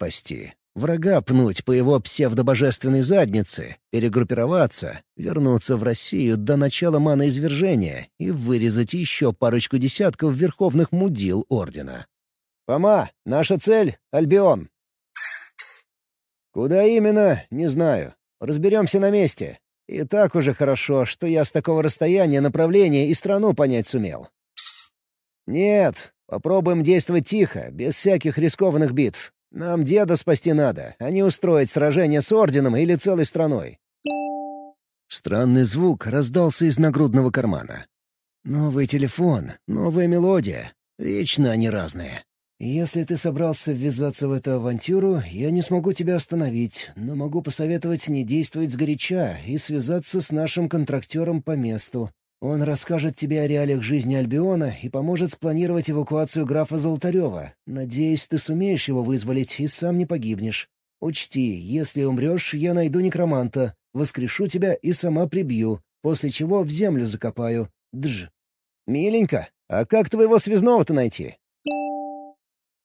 спасти. Врага пнуть по его псевдобожественной заднице, перегруппироваться, вернуться в Россию до начала маноизвержения и вырезать еще парочку десятков верховных мудил Ордена. «Фома, наша цель — Альбион». «Куда именно, не знаю. Разберемся на месте. И так уже хорошо, что я с такого расстояния направление и страну понять сумел». «Нет, попробуем действовать тихо, без всяких рискованных битв. Нам деда спасти надо, а не устроить сражение с Орденом или целой страной». Странный звук раздался из нагрудного кармана. «Новый телефон, новая мелодия. Вечно они разные». «Если ты собрался ввязаться в эту авантюру, я не смогу тебя остановить, но могу посоветовать не действовать сгоряча и связаться с нашим контрактером по месту. Он расскажет тебе о реалиях жизни Альбиона и поможет спланировать эвакуацию графа Золотарева. Надеюсь, ты сумеешь его вызволить и сам не погибнешь. Учти, если умрешь, я найду некроманта, воскрешу тебя и сама прибью, после чего в землю закопаю. Дж. Миленько, а как твоего связного-то найти?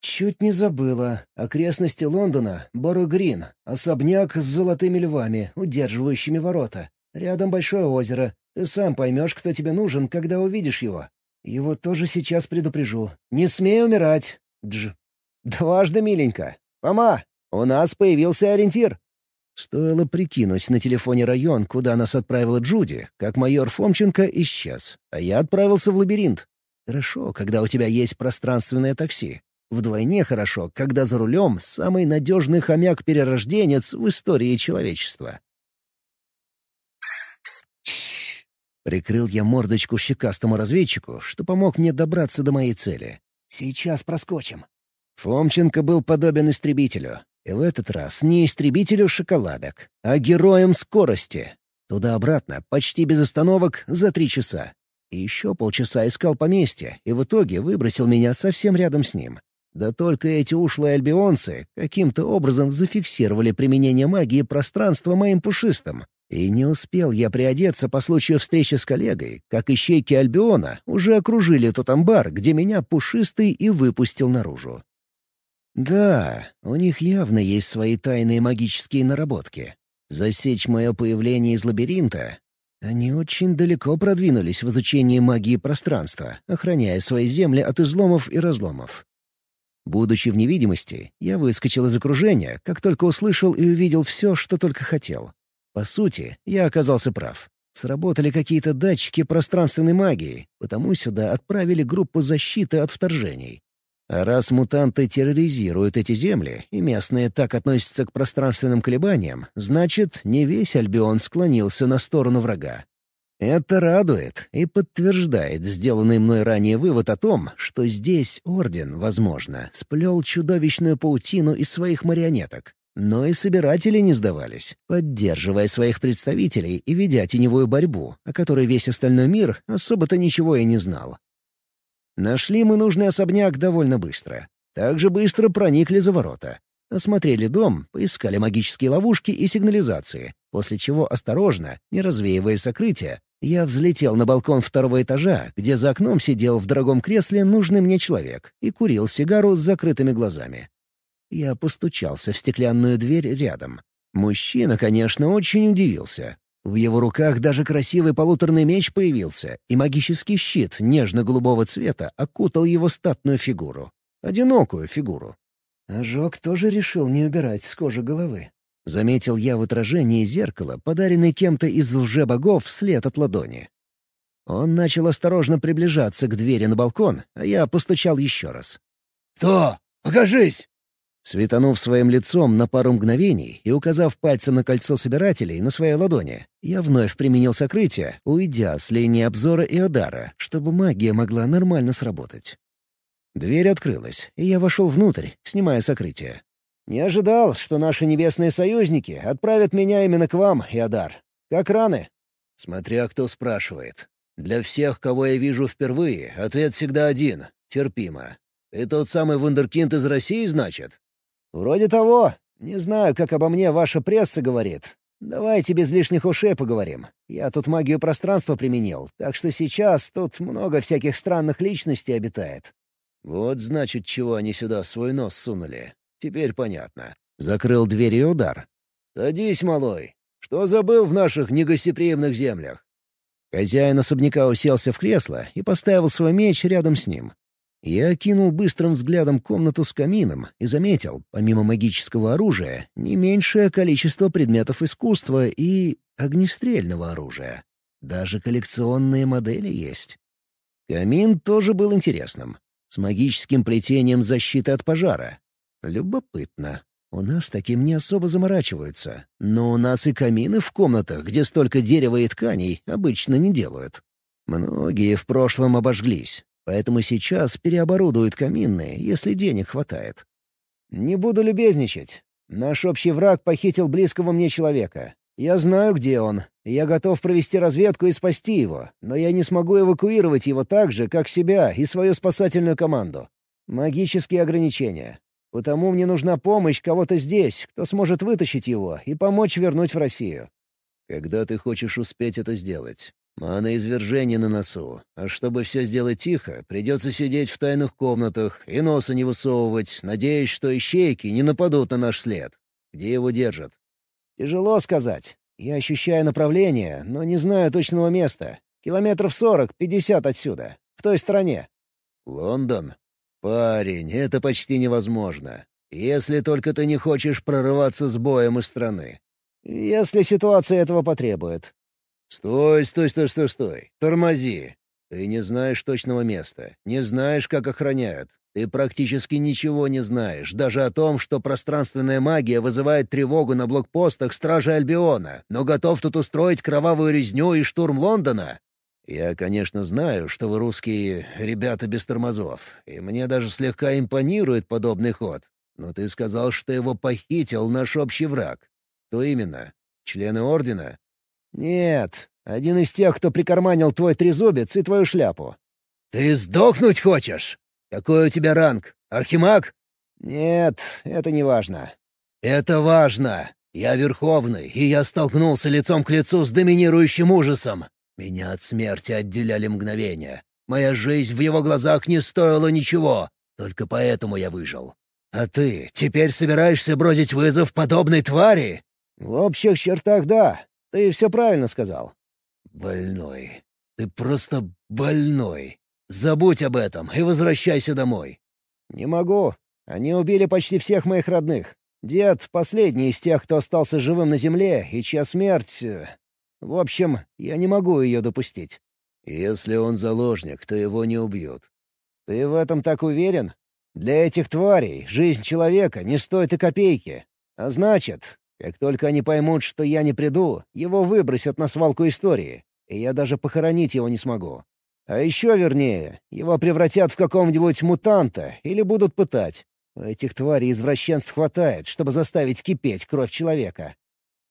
Чуть не забыла. Окрестности Лондона — Боро-Грин, особняк с золотыми львами, удерживающими ворота. Рядом большое озеро. Ты сам поймешь, кто тебе нужен, когда увидишь его. Его тоже сейчас предупрежу. Не смей умирать. Дж. Дважды, миленько. Мама, у нас появился ориентир. Стоило прикинуть на телефоне район, куда нас отправила Джуди, как майор Фомченко исчез, а я отправился в лабиринт. Хорошо, когда у тебя есть пространственное такси. Вдвойне хорошо, когда за рулем самый надежный хомяк-перерожденец в истории человечества. Прикрыл я мордочку щекастому разведчику, что помог мне добраться до моей цели. «Сейчас проскочим». Фомченко был подобен истребителю. И в этот раз не истребителю шоколадок, а героем скорости. Туда-обратно, почти без остановок, за три часа. И еще полчаса искал поместье, и в итоге выбросил меня совсем рядом с ним. Да только эти ушлые альбионцы каким-то образом зафиксировали применение магии пространства моим пушистым. И не успел я приодеться по случаю встречи с коллегой, как ищейки Альбиона уже окружили тот амбар, где меня пушистый и выпустил наружу. Да, у них явно есть свои тайные магические наработки. Засечь мое появление из лабиринта они очень далеко продвинулись в изучении магии пространства, охраняя свои земли от изломов и разломов. Будучи в невидимости, я выскочил из окружения, как только услышал и увидел все, что только хотел. По сути, я оказался прав. Сработали какие-то датчики пространственной магии, потому сюда отправили группу защиты от вторжений. А раз мутанты терроризируют эти земли, и местные так относятся к пространственным колебаниям, значит, не весь Альбион склонился на сторону врага. Это радует и подтверждает сделанный мной ранее вывод о том, что здесь Орден, возможно, сплел чудовищную паутину из своих марионеток. Но и собиратели не сдавались, поддерживая своих представителей и ведя теневую борьбу, о которой весь остальной мир особо-то ничего и не знал. Нашли мы нужный особняк довольно быстро. Также быстро проникли за ворота. Осмотрели дом, поискали магические ловушки и сигнализации, после чего осторожно, не развеивая сокрытия, я взлетел на балкон второго этажа, где за окном сидел в дорогом кресле нужный мне человек и курил сигару с закрытыми глазами. Я постучался в стеклянную дверь рядом. Мужчина, конечно, очень удивился. В его руках даже красивый полуторный меч появился, и магический щит нежно-голубого цвета окутал его статную фигуру. Одинокую фигуру. Ожог тоже решил не убирать с кожи головы. Заметил я в отражении зеркала, подаренный кем-то из лже-богов след от ладони. Он начал осторожно приближаться к двери на балкон, а я постучал еще раз. «Кто? Покажись!» Светанув своим лицом на пару мгновений и указав пальцем на кольцо собирателей на своей ладони, я вновь применил сокрытие, уйдя с линии обзора и удара, чтобы магия могла нормально сработать. Дверь открылась, и я вошел внутрь, снимая сокрытие. «Не ожидал, что наши небесные союзники отправят меня именно к вам, Иодар. Как раны?» «Смотря кто спрашивает. Для всех, кого я вижу впервые, ответ всегда один — терпимо. Ты тот самый вундеркинд из России, значит?» «Вроде того. Не знаю, как обо мне ваша пресса говорит. Давайте без лишних ушей поговорим. Я тут магию пространства применил, так что сейчас тут много всяких странных личностей обитает». «Вот значит, чего они сюда свой нос сунули. Теперь понятно. Закрыл дверь и удар. «Садись, малой. Что забыл в наших негостеприимных землях?» Хозяин особняка уселся в кресло и поставил свой меч рядом с ним. Я окинул быстрым взглядом комнату с камином и заметил, помимо магического оружия, не меньшее количество предметов искусства и огнестрельного оружия. Даже коллекционные модели есть. Камин тоже был интересным. С магическим плетением защиты от пожара. Любопытно. У нас таким не особо заморачиваются. Но у нас и камины в комнатах, где столько дерева и тканей, обычно не делают. Многие в прошлом обожглись, поэтому сейчас переоборудуют каминные, если денег хватает. Не буду любезничать. Наш общий враг похитил близкого мне человека. Я знаю, где он. Я готов провести разведку и спасти его, но я не смогу эвакуировать его так же, как себя и свою спасательную команду. Магические ограничения. Потому мне нужна помощь кого-то здесь, кто сможет вытащить его и помочь вернуть в Россию. Когда ты хочешь успеть это сделать? Мана извержения на носу. А чтобы все сделать тихо, придется сидеть в тайных комнатах и носа не высовывать, надеясь, что ищейки не нападут на наш след. Где его держат? Тяжело сказать. Я ощущаю направление, но не знаю точного места. Километров сорок, пятьдесят отсюда. В той стороне. Лондон? «Парень, это почти невозможно. Если только ты не хочешь прорываться с боем из страны». «Если ситуация этого потребует». «Стой, стой, стой, стой, стой. Тормози. Ты не знаешь точного места, не знаешь, как охраняют. Ты практически ничего не знаешь, даже о том, что пространственная магия вызывает тревогу на блокпостах Стражи Альбиона, но готов тут устроить кровавую резню и штурм Лондона. Я, конечно, знаю, что вы русские ребята без тормозов, и мне даже слегка импонирует подобный ход. Но ты сказал, что его похитил наш общий враг. Кто именно? Члены Ордена? Нет, один из тех, кто прикарманил твой трезубец и твою шляпу. Ты сдохнуть хочешь? Какой у тебя ранг? Архимаг? Нет, это не важно. Это важно. Я Верховный, и я столкнулся лицом к лицу с доминирующим ужасом. Меня от смерти отделяли мгновения. Моя жизнь в его глазах не стоила ничего. Только поэтому я выжил. А ты теперь собираешься бросить вызов подобной твари? В общих чертах да. Ты все правильно сказал. Больной. Ты просто больной. Забудь об этом и возвращайся домой. Не могу. Они убили почти всех моих родных. Дед — последний из тех, кто остался живым на земле, и чья смерть э, в общем, я не могу ее допустить. Если он заложник, то его не убьют. Ты в этом так уверен? Для этих тварей жизнь человека не стоит и копейки. А значит, как только они поймут, что я не приду, его выбросят на свалку истории, и я даже похоронить его не смогу. А еще вернее, его превратят в какого-нибудь мутанта или будут пытать. У этих тварей извращенств хватает, чтобы заставить кипеть кровь человека.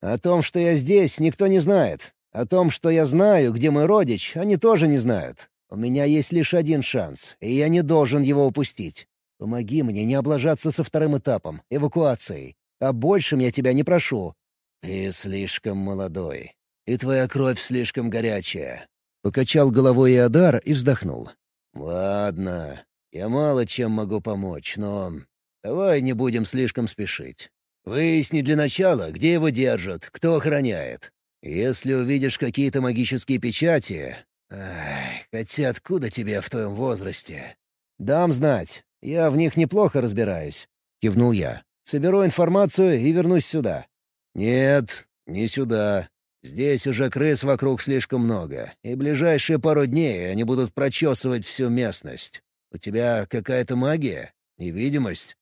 О том, что я здесь, никто не знает. О том, что я знаю, где мой родич, они тоже не знают. У меня есть лишь один шанс, и я не должен его упустить. Помоги мне не облажаться со вторым этапом — эвакуацией. А большим я тебя не прошу. Ты слишком молодой, и твоя кровь слишком горячая. Покачал головой Иодар и вздохнул. «Ладно, я мало чем могу помочь, но давай не будем слишком спешить. Выясни для начала, где его держат, кто охраняет. Если увидишь какие-то магические печати... Ах, хотя откуда тебе в твоем возрасте? Дам знать. Я в них неплохо разбираюсь. Кивнул я. Соберу информацию и вернусь сюда. Нет, не сюда. Здесь уже крыс вокруг слишком много, и ближайшие пару дней они будут прочесывать всю местность. У тебя какая-то магия? Невидимость?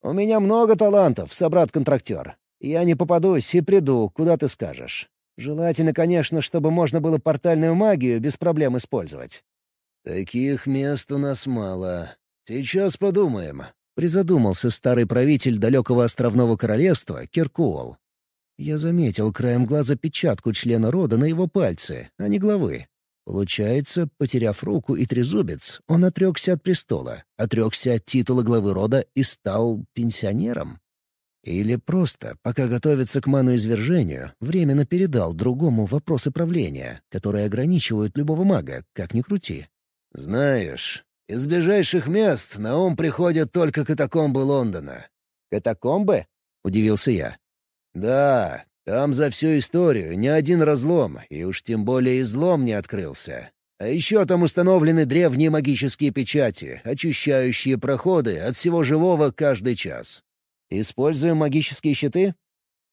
«У меня много талантов, собрат-контрактер. Я не попадусь и приду, куда ты скажешь. Желательно, конечно, чтобы можно было портальную магию без проблем использовать». «Таких мест у нас мало. Сейчас подумаем», — призадумался старый правитель далекого островного королевства Киркуол. Я заметил краем глаза печатку члена рода на его пальце, а не главы. Получается, потеряв руку и трезубец, он отрекся от престола, отрекся от титула главы рода и стал пенсионером? Или просто, пока готовится к ману-извержению, временно передал другому вопросы правления, которые ограничивают любого мага, как ни крути? «Знаешь, из ближайших мест на ум приходят только катакомбы Лондона. «Катакомбы?» — удивился я. «Да, там за всю историю ни один разлом, и уж тем более излом не открылся. А еще там установлены древние магические печати, очищающие проходы от всего живого каждый час. Используем магические щиты?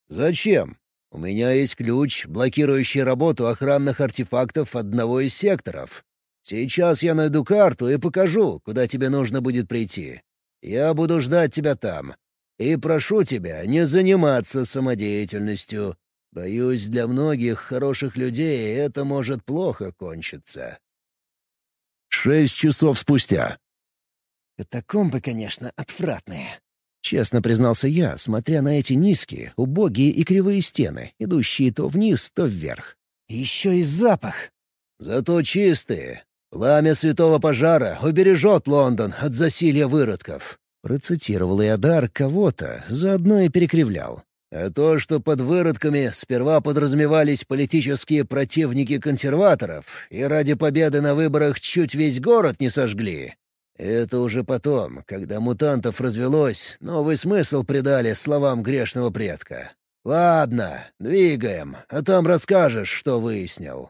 Зачем? У меня есть ключ, блокирующий работу охранных артефактов одного из секторов. Сейчас я найду карту и покажу, куда тебе нужно будет прийти. Я буду ждать тебя там. И прошу тебя не заниматься самодеятельностью. Боюсь, для многих хороших людей это может плохо кончиться. Шесть часов спустя. «Катакомбы, конечно, отвратные», — честно признался я, смотря на эти низкие, убогие и кривые стены, идущие то вниз, то вверх. «Еще и запах!» «Зато чистые. Пламя святого пожара убережет Лондон от засилья выродков», — процитировал Иодар кого-то, заодно и перекривлял. А то, что под выродками сперва подразумевались политические противники консерваторов и ради победы на выборах чуть весь город не сожгли, это уже потом, когда мутантов развелось, новый смысл придали словам грешного предка. «Ладно, двигаем, а там расскажешь, что выяснил».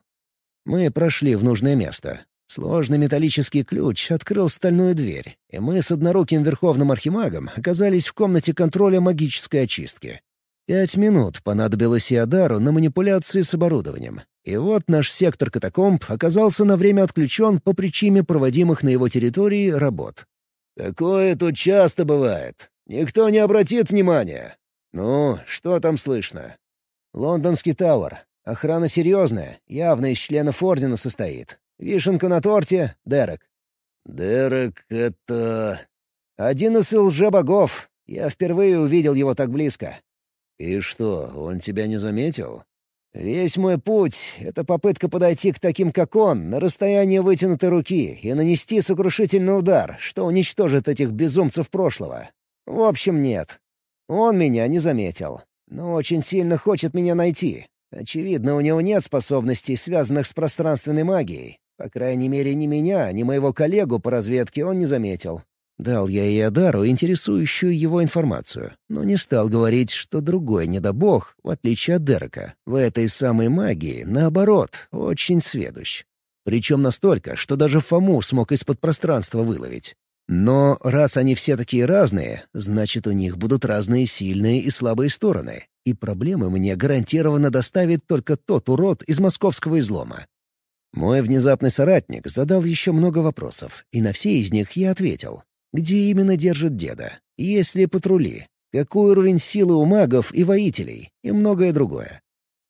Мы прошли в нужное место. Сложный металлический ключ открыл стальную дверь, и мы с одноруким верховным архимагом оказались в комнате контроля магической очистки. Пять минут понадобилось Иодару на манипуляции с оборудованием. И вот наш сектор катакомб оказался на время отключен по причине проводимых на его территории работ. «Такое тут часто бывает. Никто не обратит внимания. Ну, что там слышно?» «Лондонский Тауэр. Охрана серьезная, явно из членов Ордена состоит. Вишенка на торте — Дерек». «Дерек — это...» «Один из лже-богов. Я впервые увидел его так близко. «И что, он тебя не заметил?» «Весь мой путь — это попытка подойти к таким, как он, на расстояние вытянутой руки и нанести сокрушительный удар, что уничтожит этих безумцев прошлого. В общем, нет. Он меня не заметил, но очень сильно хочет меня найти. Очевидно, у него нет способностей, связанных с пространственной магией. По крайней мере, ни меня, ни моего коллегу по разведке он не заметил. Дал я Иодару интересующую его информацию, но не стал говорить, что другой недобог, в отличие от Дерека, в этой самой магии, наоборот, очень сведущ. Причем настолько, что даже Фому смог из-под пространства выловить. Но раз они все такие разные, значит, у них будут разные сильные и слабые стороны, и проблемы мне гарантированно доставит только тот урод из московского излома. Мой внезапный соратник задал еще много вопросов, и на все из них я ответил. Где именно держат деда? Есть ли патрули? Какой уровень силы у магов и воителей? И многое другое.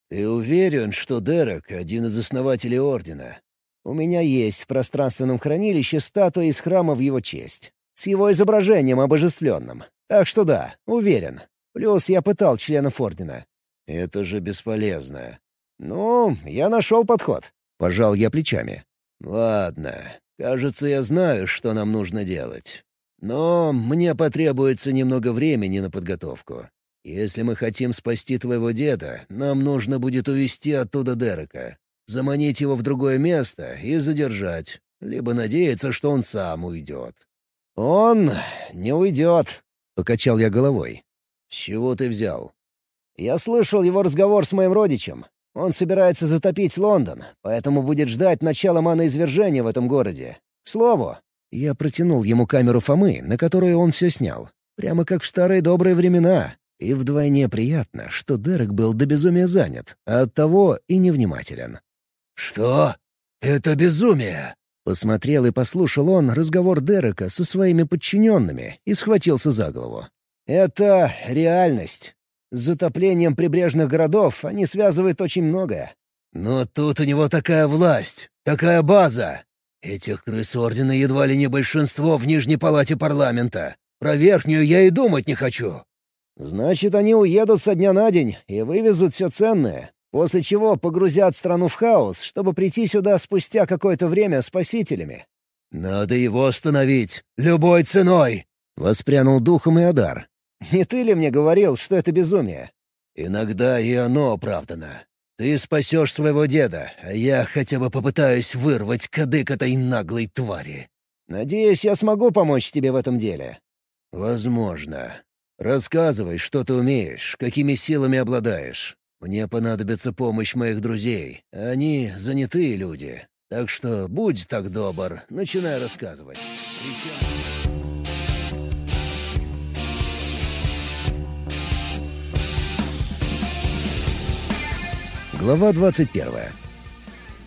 «Ты уверен, что Дерек — один из основателей Ордена?» «У меня есть в пространственном хранилище статуя из храма в его честь. С его изображением обожествленным. Так что да, уверен. Плюс я пытал членов Ордена». «Это же бесполезно». «Ну, я нашел подход». Пожал я плечами. «Ладно, кажется, я знаю, что нам нужно делать. Но мне потребуется немного времени на подготовку. Если мы хотим спасти твоего деда, нам нужно будет увезти оттуда Дерека, заманить его в другое место и задержать, либо надеяться, что он сам уйдет». «Он не уйдет», — покачал я головой. «С чего ты взял?» «Я слышал его разговор с моим родичем. Он собирается затопить Лондон, поэтому будет ждать начала маноизвержения в этом городе. К слову, я протянул ему камеру Фомы, на которую он все снял. Прямо как в старые добрые времена. И вдвойне приятно, что Дерек был до безумия занят, а оттого и невнимателен. «Что? Это безумие!» Посмотрел и послушал он разговор Дерека со своими подчиненными и схватился за голову. «Это реальность. С затоплением прибрежных городов они связывают очень многое». «Но тут у него такая власть, такая база. Этих крыс Ордена едва ли не большинство в Нижней Палате Парламента. Про Верхнюю я и думать не хочу». «Значит, они уедут со дня на день и вывезут все ценное, после чего погрузят страну в хаос, чтобы прийти сюда спустя какое-то время спасителями». «Надо его остановить, любой ценой!» — воспрянул духом Иодар. «Не ты ли мне говорил, что это безумие?» «Иногда и оно оправдано. Ты спасешь своего деда, а я хотя бы попытаюсь вырвать кадык этой наглой твари. Надеюсь, я смогу помочь тебе в этом деле. Возможно. Рассказывай, что ты умеешь, какими силами обладаешь. Мне понадобится помощь моих друзей. Они занятые люди. Так что будь так добр, начинай рассказывать. Глава двадцать первая.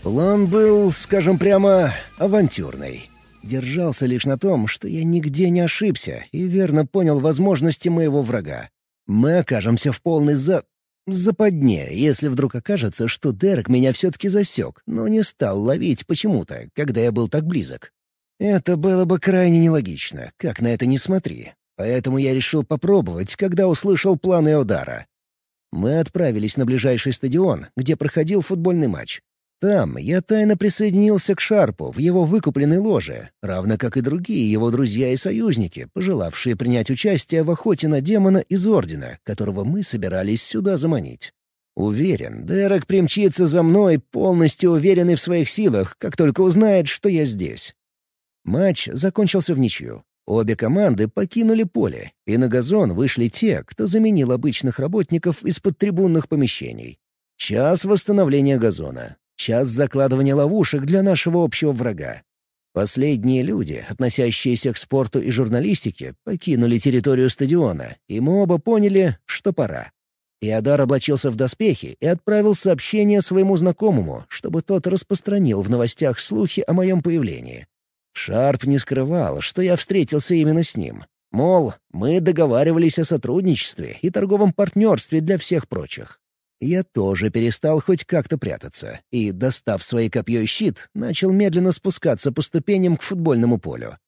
План был, скажем прямо, авантюрный. Держался лишь на том, что я нигде не ошибся и верно понял возможности моего врага. Мы окажемся в полной за... западне, если вдруг окажется, что Дерек меня все-таки засек, но не стал ловить почему-то, когда я был так близок. Это было бы крайне нелогично, как на это не смотри. Поэтому я решил попробовать, когда услышал планы удара. Мы отправились на ближайший стадион, где проходил футбольный матч. Там я тайно присоединился к Шарпу в его выкупленной ложе, равно как и другие его друзья и союзники, пожелавшие принять участие в охоте на демона из Ордена, которого мы собирались сюда заманить. Уверен, Дерек примчится за мной, полностью уверенный в своих силах, как только узнает, что я здесь. Матч закончился в ничью. Обе команды покинули поле, и на газон вышли те, кто заменил обычных работников из-под трибунных помещений. Час восстановления газона. Час закладывания ловушек для нашего общего врага. Последние люди, относящиеся к спорту и журналистике, покинули территорию стадиона, и мы оба поняли, что пора. Иодар облачился в доспехи и отправил сообщение своему знакомому, чтобы тот распространил в новостях слухи о моем появлении. Шарп не скрывал, что я встретился именно с ним. Мол, мы договаривались о сотрудничестве и торговом партнерстве для всех прочих. Я тоже перестал хоть как-то прятаться и, достав свои копье и щит, начал медленно спускаться по ступеням к футбольному полю.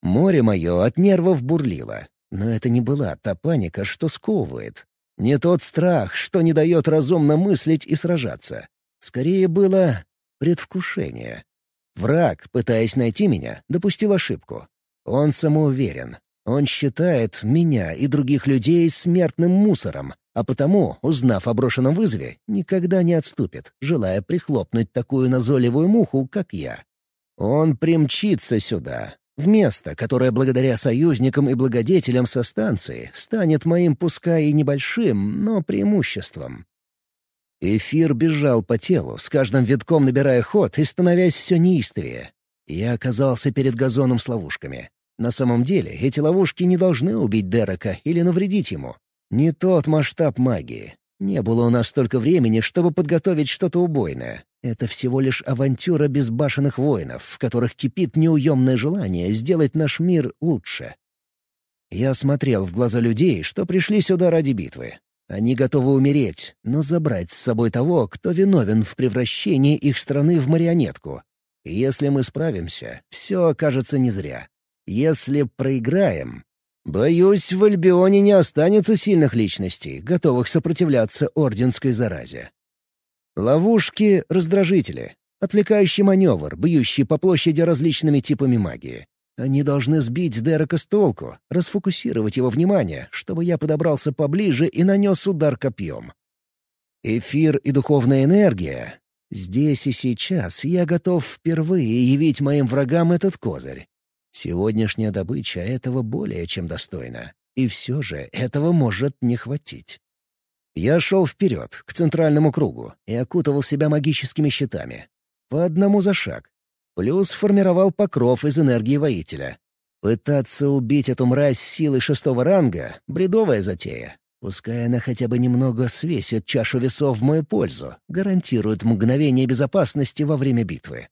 Море мое от нервов бурлило, но это не была та паника, что сковывает. Не тот страх, что не дает разумно мыслить и сражаться. Скорее было предвкушение. Враг, пытаясь найти меня, допустил ошибку. Он самоуверен. Он считает меня и других людей смертным мусором, а потому, узнав о брошенном вызове, никогда не отступит, желая прихлопнуть такую назойливую муху, как я. Он примчится сюда, в место, которое благодаря союзникам и благодетелям со станции станет моим пускай и небольшим, но преимуществом. Эфир бежал по телу, с каждым витком набирая ход и становясь все неистовее. Я оказался перед газоном с ловушками. На самом деле, эти ловушки не должны убить Дерека или навредить ему. Не тот масштаб магии. Не было у нас столько времени, чтобы подготовить что-то убойное. Это всего лишь авантюра безбашенных воинов, в которых кипит неуемное желание сделать наш мир лучше. Я смотрел в глаза людей, что пришли сюда ради битвы. Они готовы умереть, но забрать с собой того, кто виновен в превращении их страны в марионетку. Если мы справимся, все окажется не зря. Если проиграем, Боюсь, в Альбионе не останется сильных личностей, готовых сопротивляться орденской заразе. Ловушки — раздражители, отвлекающий маневр, бьющий по площади различными типами магии. Они должны сбить Дерека с толку, расфокусировать его внимание, чтобы я подобрался поближе и нанес удар копьем. Эфир и духовная энергия. Здесь и сейчас я готов впервые явить моим врагам этот козырь. Сегодняшняя добыча этого более чем достойна. И все же этого может не хватить. Я шел вперед, к центральному кругу, и окутывал себя магическими щитами. По одному за шаг. Плюс формировал покров из энергии воителя. Пытаться убить эту мразь силой шестого ранга — бредовая затея. Пускай она хотя бы немного свесит чашу весов в мою пользу, гарантирует мгновение безопасности во время битвы.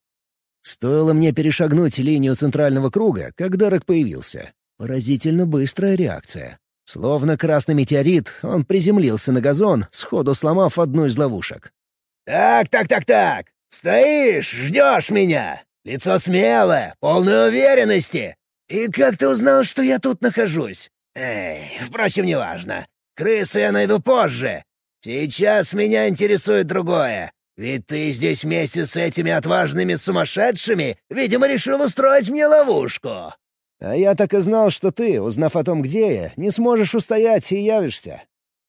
Стоило мне перешагнуть линию центрального круга, как Дерек появился. Поразительно быстрая реакция. Словно красный метеорит, он приземлился на газон, сходу сломав одну из ловушек. «Так, так, так, так! Стоишь, ждешь меня! Лицо смелое, полной уверенности! И как ты узнал, что я тут нахожусь? Эй, впрочем, неважно. Крысу я найду позже. Сейчас меня интересует другое. Ведь ты здесь вместе с этими отважными сумасшедшими, видимо, решил устроить мне ловушку». «А я так и знал, что ты, узнав о том, где я, не сможешь устоять и явишься».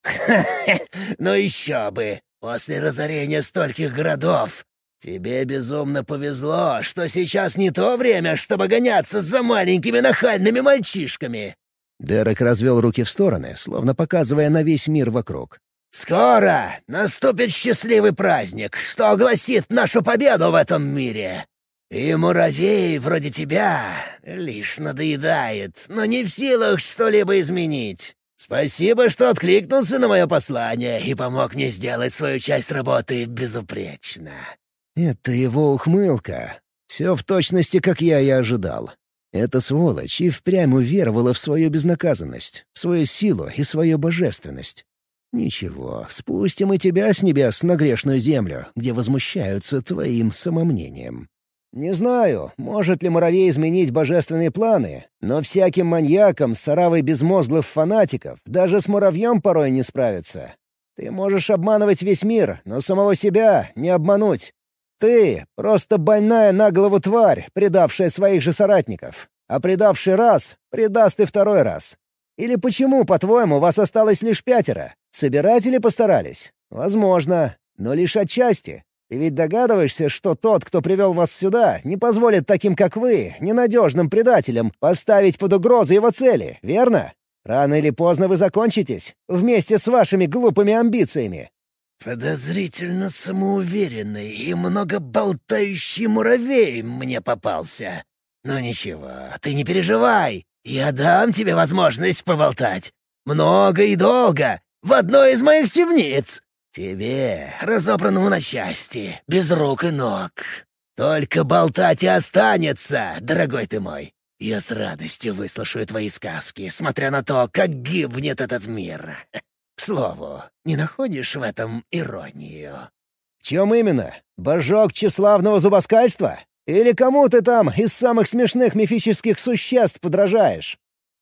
ну еще бы! После разорения стольких городов Тебе безумно повезло, что сейчас не то время, чтобы гоняться за маленькими нахальными мальчишками. Дерек развел руки в стороны, словно показывая на весь мир вокруг. «Скоро наступит счастливый праздник, что огласит нашу победу в этом мире. И муравей вроде тебя лишь надоедает, но не в силах что-либо изменить. Спасибо, что откликнулся на мое послание и помог мне сделать свою часть работы безупречно». Это его ухмылка. Все в точности, как я и ожидал. Эта сволочь и впрямь уверовала в свою безнаказанность, в свою силу и свою божественность. Ничего, спустим и тебя с небес на грешную землю, где возмущаются твоим самомнением. Не знаю, может ли муравей изменить божественные планы, но всяким маньякам с оравой безмозглых фанатиков даже с муравьем порой не справиться. Ты можешь обманывать весь мир, но самого себя не обмануть. Ты — просто больная на голову тварь, предавшая своих же соратников. А предавший раз, предаст и второй раз. Или почему, по-твоему, вас осталось лишь пятеро? Собиратели постарались? Возможно, но лишь отчасти. Ты ведь догадываешься, что тот, кто привел вас сюда, не позволит таким, как вы, ненадежным предателям, поставить под угрозу его цели, верно? Рано или поздно вы закончитесь, вместе с вашими глупыми амбициями». «Подозрительно самоуверенный и многоболтающий муравей мне попался. Но ничего, ты не переживай, я дам тебе возможность поболтать. Много и долго, в одной из моих темниц. «Тебе, разобранному на части, без рук и ног. Только болтать и останется, дорогой ты мой. Я с радостью выслушаю твои сказки, смотря на то, как гибнет этот мир. К слову, не находишь в этом иронию?» «В чем именно? Божок тщеславного зубоскальства? Или кому ты там из самых смешных мифических существ подражаешь?»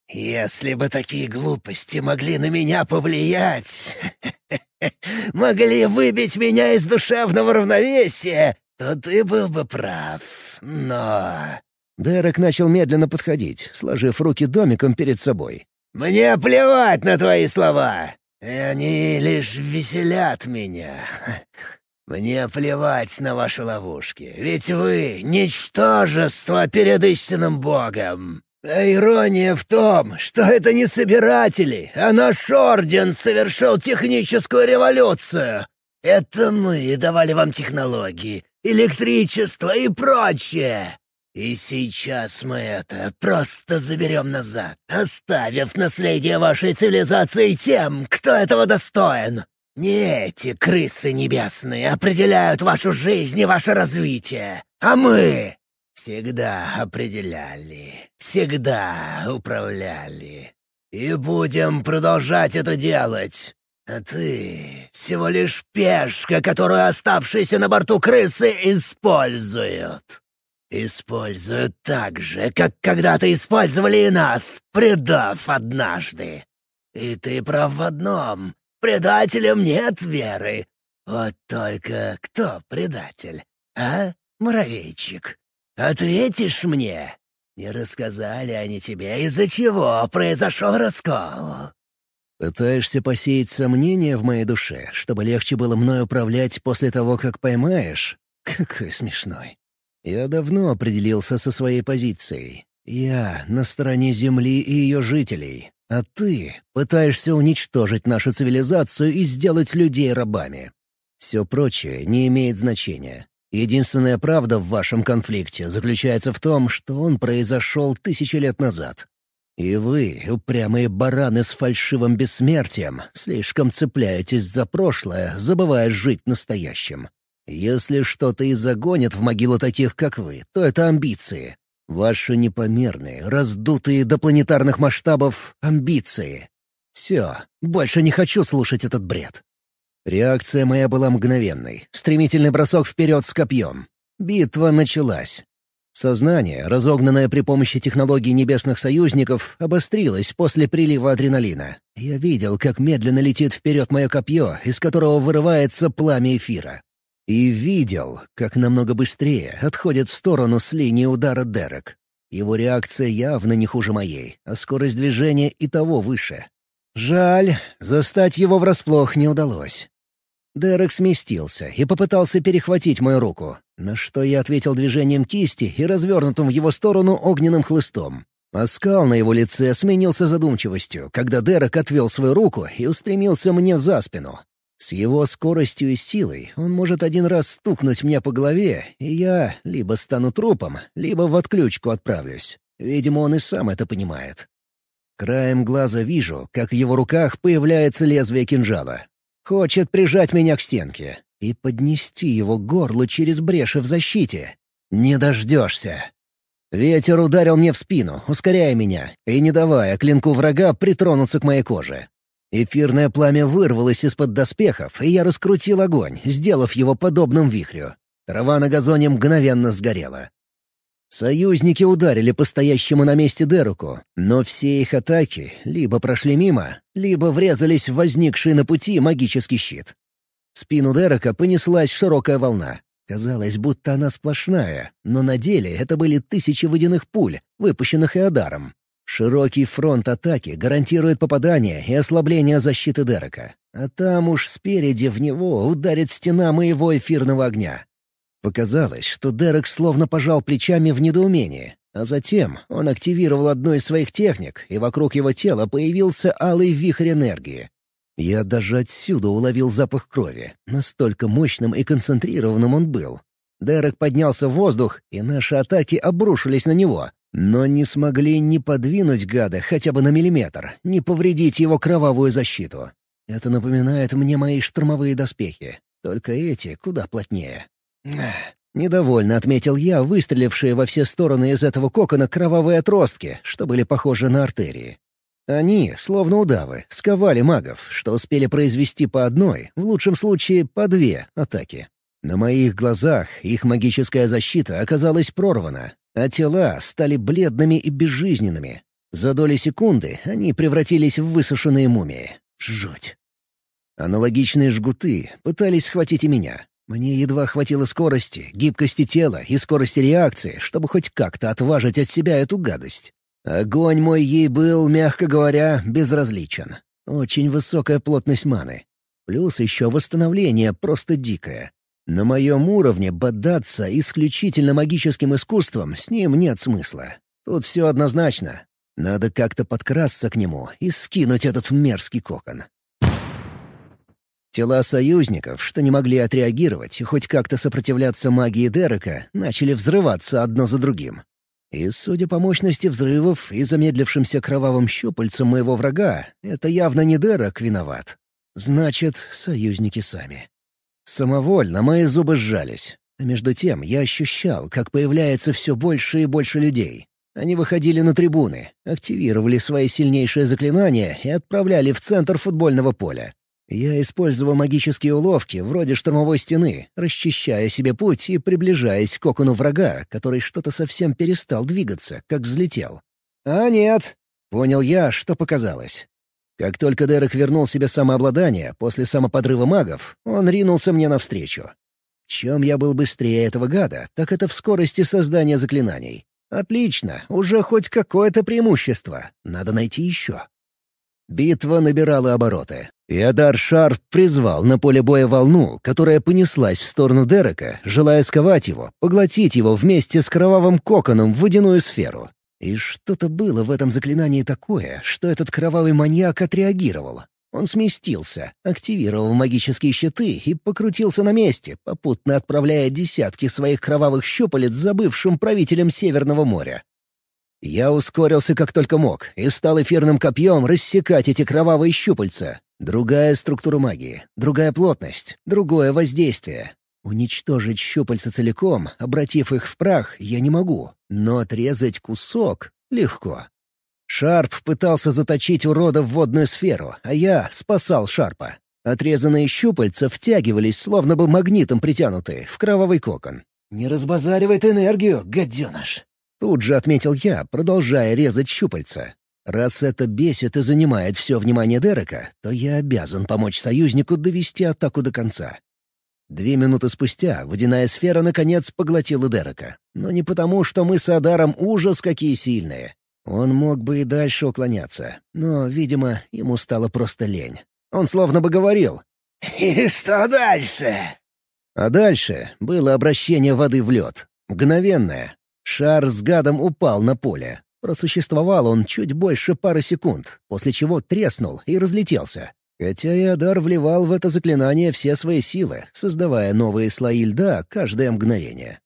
«Если бы такие глупости могли на меня повлиять, могли выбить меня из душевного равновесия, то ты был бы прав. Но...» Дерек начал медленно подходить, сложив руки домиком перед собой. «Мне плевать на твои слова. Они лишь веселят меня. Мне плевать на ваши ловушки, ведь вы — ничтожество перед истинным Богом. А ирония в том, что это не собиратели, а наш орден совершил техническую революцию. Это мы давали вам технологии, электричество и прочее. И сейчас мы это просто заберем назад, оставив наследие вашей цивилизации тем, кто этого достоин. Не эти крысы небесные определяют вашу жизнь и ваше развитие, а мы Всегда определяли, всегда управляли. И будем продолжать это делать. А ты всего лишь пешка, которую оставшиеся на борту крысы используют. Используют так же, как когда-то использовали и нас, предав однажды. И ты прав в одном. Предателям нет веры. Вот только кто предатель, а, муравейчик? «Ответишь мне? Не рассказали они тебе, из-за чего произошел раскол?» «Пытаешься посеять сомнения в моей душе, чтобы легче было мной управлять после того, как поймаешь? Какой смешной. Я давно определился со своей позицией. Я на стороне Земли и ее жителей, а ты пытаешься уничтожить нашу цивилизацию и сделать людей рабами. Все прочее не имеет значения. Единственная правда в вашем конфликте заключается в том, что он произошел тысячи лет назад. И вы, упрямые бараны с фальшивым бессмертием, слишком цепляетесь за прошлое, забывая жить настоящим. Если что-то и загонит в могилу таких, как вы, то это амбиции. Ваши непомерные, раздутые до планетарных масштабов амбиции. Все, больше не хочу слушать этот бред. Реакция моя была мгновенной. Стремительный бросок вперед с копьем. Битва началась. Сознание, разогнанное при помощи технологий небесных союзников, обострилось после прилива адреналина. Я видел, как медленно летит вперед мое копье, из которого вырывается пламя эфира. И видел, как намного быстрее отходит в сторону с линии удара Дерек. Его реакция явно не хуже моей, а скорость движения и того выше. Жаль, застать его врасплох не удалось. Дерек сместился и попытался перехватить мою руку, на что я ответил движением кисти и развернутым в его сторону огненным хлыстом. Оскал на его лице сменился задумчивостью, когда Дерек отвел свою руку и устремился мне за спину. С его скоростью и силой он может один раз стукнуть меня по голове, и я либо стану трупом, либо в отключку отправлюсь. Видимо, он и сам это понимает. Краем глаза вижу, как в его руках появляется лезвие кинжала. Хочет прижать меня к стенке и поднести его к горлу через бреши в защите. Не дождешься. Ветер ударил мне в спину, ускоряя меня и не давая клинку врага притронуться к моей коже. Эфирное пламя вырвалось из-под доспехов, и я раскрутил огонь, сделав его подобным вихрю. Трава на газоне мгновенно сгорела. Союзники ударили по стоящему на месте Деруку, но все их атаки либо прошли мимо, либо врезались в возникший на пути магический щит. Спину Дерека понеслась широкая волна. Казалось, будто она сплошная, но на деле это были тысячи водяных пуль, выпущенных Эодаром. Широкий фронт атаки гарантирует попадание и ослабление защиты Дерека. А там уж спереди в него ударит стена моего эфирного огня. Показалось, что Дерек словно пожал плечами в недоумении, а затем он активировал одну из своих техник, и вокруг его тела появился алый вихрь энергии. Я даже отсюда уловил запах крови. Настолько мощным и концентрированным он был. Дерек поднялся в воздух, и наши атаки обрушились на него, но не смогли ни подвинуть гада хотя бы на миллиметр, ни повредить его кровавую защиту. Это напоминает мне мои штурмовые доспехи, только эти куда плотнее. Недовольно отметил я выстрелившие во все стороны из этого кокона кровавые отростки, что были похожи на артерии. Они, словно удавы, сковали магов, что успели произвести по одной, в лучшем случае по две атаки. На моих глазах их магическая защита оказалась прорвана, а тела стали бледными и безжизненными. За доли секунды они превратились в высушенные мумии. Жуть. Аналогичные жгуты пытались схватить и меня. Мне едва хватило скорости, гибкости тела и скорости реакции, чтобы хоть как-то отважить от себя эту гадость. Огонь мой ей был, мягко говоря, безразличен. Очень высокая плотность маны. Плюс еще восстановление просто дикое. На моем уровне бодаться исключительно магическим искусством с ним нет смысла. Тут все однозначно. Надо как-то подкрасться к нему и скинуть этот мерзкий кокон. Тела союзников, что не могли отреагировать и хоть как-то сопротивляться магии Дерека, начали взрываться одно за другим. И, судя по мощности взрывов и замедлившимся кровавым щупальцам моего врага, это явно не Дерек виноват. Значит, союзники сами. Самовольно мои зубы сжались. А между тем я ощущал, как появляется все больше и больше людей. Они выходили на трибуны, активировали свои сильнейшие заклинания и отправляли в центр футбольного поля. Я использовал магические уловки, вроде штормовой стены, расчищая себе путь и приближаясь к окону врага, который что-то совсем перестал двигаться, как взлетел. «А нет!» — понял я, что показалось. Как только Дерек вернул себе самообладание после самоподрыва магов, он ринулся мне навстречу. Чем я был быстрее этого гада, так это в скорости создания заклинаний. Отлично, уже хоть какое-то преимущество. Надо найти еще. Битва набирала обороты. И Адар Шарп призвал на поле боя волну, которая понеслась в сторону Дерека, желая сковать его, поглотить его вместе с кровавым коконом в водяную сферу. И что-то было в этом заклинании такое, что этот кровавый маньяк отреагировал. Он сместился, активировал магические щиты и покрутился на месте, попутно отправляя десятки своих кровавых щупалец забывшим правителям Северного моря. Я ускорился как только мог и стал эфирным копьем рассекать эти кровавые щупальца. Другая структура магии, другая плотность, другое воздействие. Уничтожить щупальца целиком, обратив их в прах, я не могу, но отрезать кусок легко. Шарп пытался заточить урода в водную сферу, а я спасал Шарпа. Отрезанные щупальца втягивались, словно бы магнитом притянутые, в кровавый кокон. «Не разбазаривает энергию, гаденыш!» Тут же отметил я, продолжая резать щупальца. Раз это бесит и занимает все внимание Дерека, то я обязан помочь союзнику довести атаку до конца. Две минуты спустя водяная сфера наконец поглотила Дерека. Но не потому, что мы с Адаром ужас какие сильные. Он мог бы и дальше уклоняться, но, видимо, ему стало просто лень. Он словно бы говорил «И что дальше?» А дальше было обращение воды в лед. Мгновенное, Шар с гадом упал на поле. Просуществовал он чуть больше пары секунд, после чего треснул и разлетелся. Хотя Иодар вливал в это заклинание все свои силы, создавая новые слои льда каждое мгновение.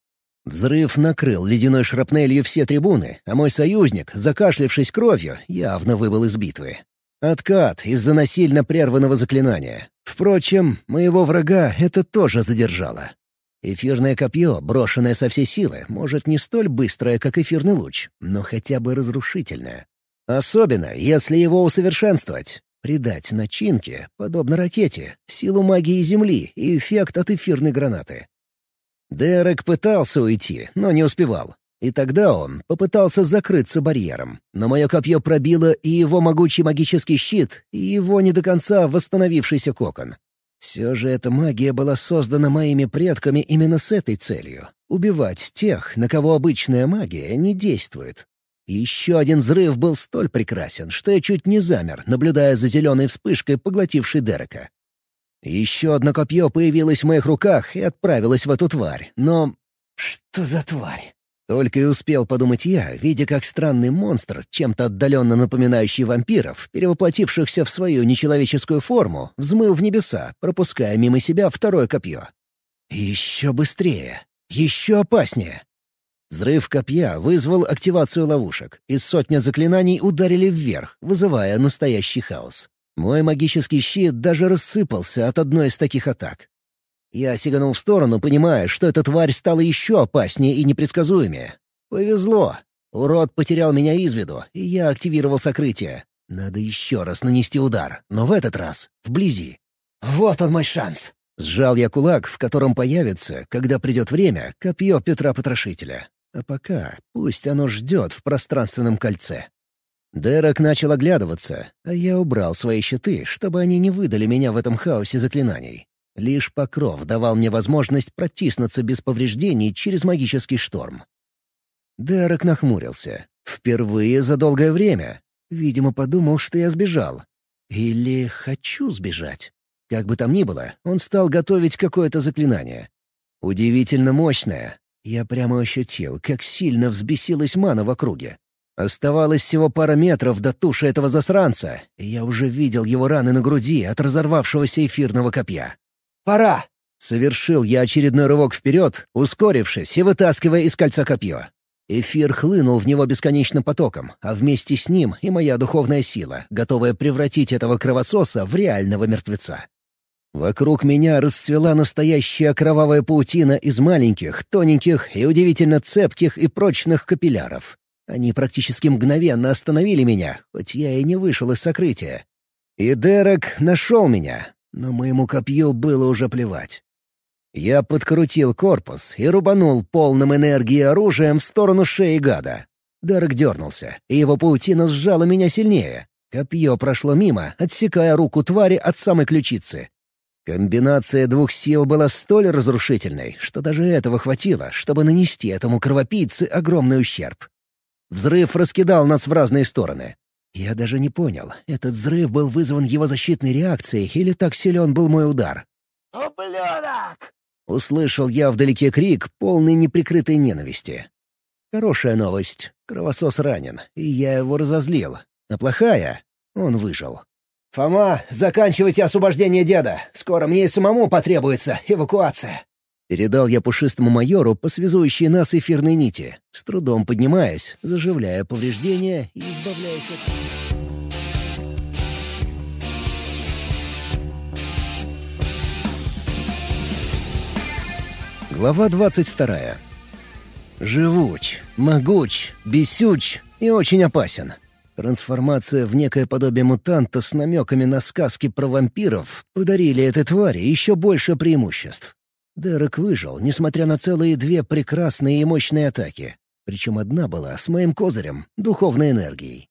Взрыв накрыл ледяной шрапнелью все трибуны, а мой союзник, закашлившись кровью, явно выбыл из битвы. Откат из-за насильно прерванного заклинания. Впрочем, моего врага это тоже задержало. Эфирное копье, брошенное со всей силы, может не столь быстрое, как эфирный луч, но хотя бы разрушительное. Особенно, если его усовершенствовать. Придать начинке, подобно ракете, силу магии Земли и эффект от эфирной гранаты. Дерек пытался уйти, но не успевал. И тогда он попытался закрыться барьером. Но мое копье пробило и его могучий магический щит, и его не до конца восстановившийся кокон. Все же эта магия была создана моими предками именно с этой целью — убивать тех, на кого обычная магия не действует. Еще один взрыв был столь прекрасен, что я чуть не замер, наблюдая за зеленой вспышкой, поглотившей Дерека. Еще одно копье появилось в моих руках и отправилось в эту тварь, но... Что за тварь? Только и успел подумать я, видя, как странный монстр, чем-то отдаленно напоминающий вампиров, перевоплотившихся в свою нечеловеческую форму, взмыл в небеса, пропуская мимо себя второе копье. Еще быстрее. Еще опаснее. Взрыв копья вызвал активацию ловушек, и сотня заклинаний ударили вверх, вызывая настоящий хаос. Мой магический щит даже рассыпался от одной из таких атак. Я сиганул в сторону, понимая, что эта тварь стала еще опаснее и непредсказуемее. Повезло. Урод потерял меня из виду, и я активировал сокрытие. Надо еще раз нанести удар, но в этот раз вблизи. Вот он мой шанс. Сжал я кулак, в котором появится, когда придет время, копье Петра Потрошителя. А пока пусть оно ждет в пространственном кольце. Дерек начал оглядываться, а я убрал свои щиты, чтобы они не выдали меня в этом хаосе заклинаний. Лишь покров давал мне возможность протиснуться без повреждений через магический шторм. Дерек нахмурился. Впервые за долгое время. Видимо, подумал, что я сбежал. Или хочу сбежать. Как бы там ни было, он стал готовить какое-то заклинание. Удивительно мощное. Я прямо ощутил, как сильно взбесилась мана в округе. Оставалось всего пара метров до туши этого засранца, и я уже видел его раны на груди от разорвавшегося эфирного копья. Пора!» Совершил я очередной рывок вперед, ускорившись и вытаскивая из кольца копье. Эфир хлынул в него бесконечным потоком, а вместе с ним и моя духовная сила, готовая превратить этого кровососа в реального мертвеца. Вокруг меня расцвела настоящая кровавая паутина из маленьких, тоненьких и удивительно цепких и прочных капилляров. Они практически мгновенно остановили меня, хоть я и не вышел из сокрытия. И Дерек нашел меня, но моему копью было уже плевать. Я подкрутил корпус и рубанул полным энергии оружием в сторону шеи гада. Дерек дернулся, и его паутина сжала меня сильнее. Копье прошло мимо, отсекая руку твари от самой ключицы. Комбинация двух сил была столь разрушительной, что даже этого хватило, чтобы нанести этому кровопийце огромный ущерб. Взрыв раскидал нас в разные стороны. Я даже не понял, этот взрыв был вызван его защитной реакцией или так силен был мой удар. «Ублюдок!» Услышал я вдалеке крик, полный неприкрытой ненависти. Хорошая новость. Кровосос ранен, и я его разозлил. А плохая — он выжил. «Фома, заканчивайте освобождение деда. Скоро мне и самому потребуется эвакуация». Передал я пушистому майору по связующей нас эфирной нити, с трудом поднимаясь, заживляя повреждения и избавляясь от... Глава двадцать вторая. Живуч, могуч, бесюч и очень опасен. Трансформация в некое подобие мутанта с намеками на сказки про вампиров подарили этой твари еще больше преимуществ. Дерек выжил, несмотря на целые две прекрасные и мощные атаки. Причем одна была с моим козырем — духовной энергией.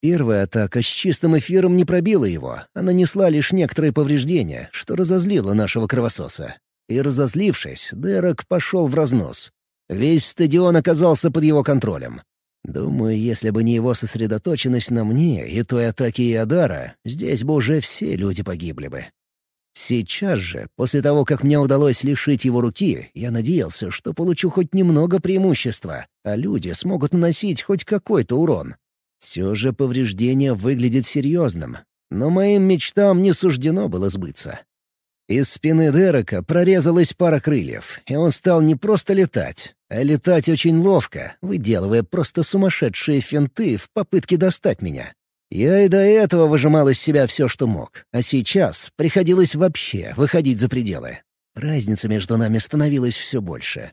Первая атака с чистым эфиром не пробила его, а нанесла лишь некоторые повреждения, что разозлило нашего кровососа. И разозлившись, Дерек пошел в разнос. Весь стадион оказался под его контролем. Думаю, если бы не его сосредоточенность на мне и той атаке Иодара, здесь бы уже все люди погибли бы. Сейчас же, после того, как мне удалось лишить его руки, я надеялся, что получу хоть немного преимущества, а люди смогут наносить хоть какой-то урон. Все же повреждение выглядит серьезным, но моим мечтам не суждено было сбыться. Из спины Дерека прорезалась пара крыльев, и он стал не просто летать, а летать очень ловко, выделывая просто сумасшедшие финты в попытке достать меня. Я и до этого выжимал из себя все, что мог, а сейчас приходилось вообще выходить за пределы. Разница между нами становилась все больше.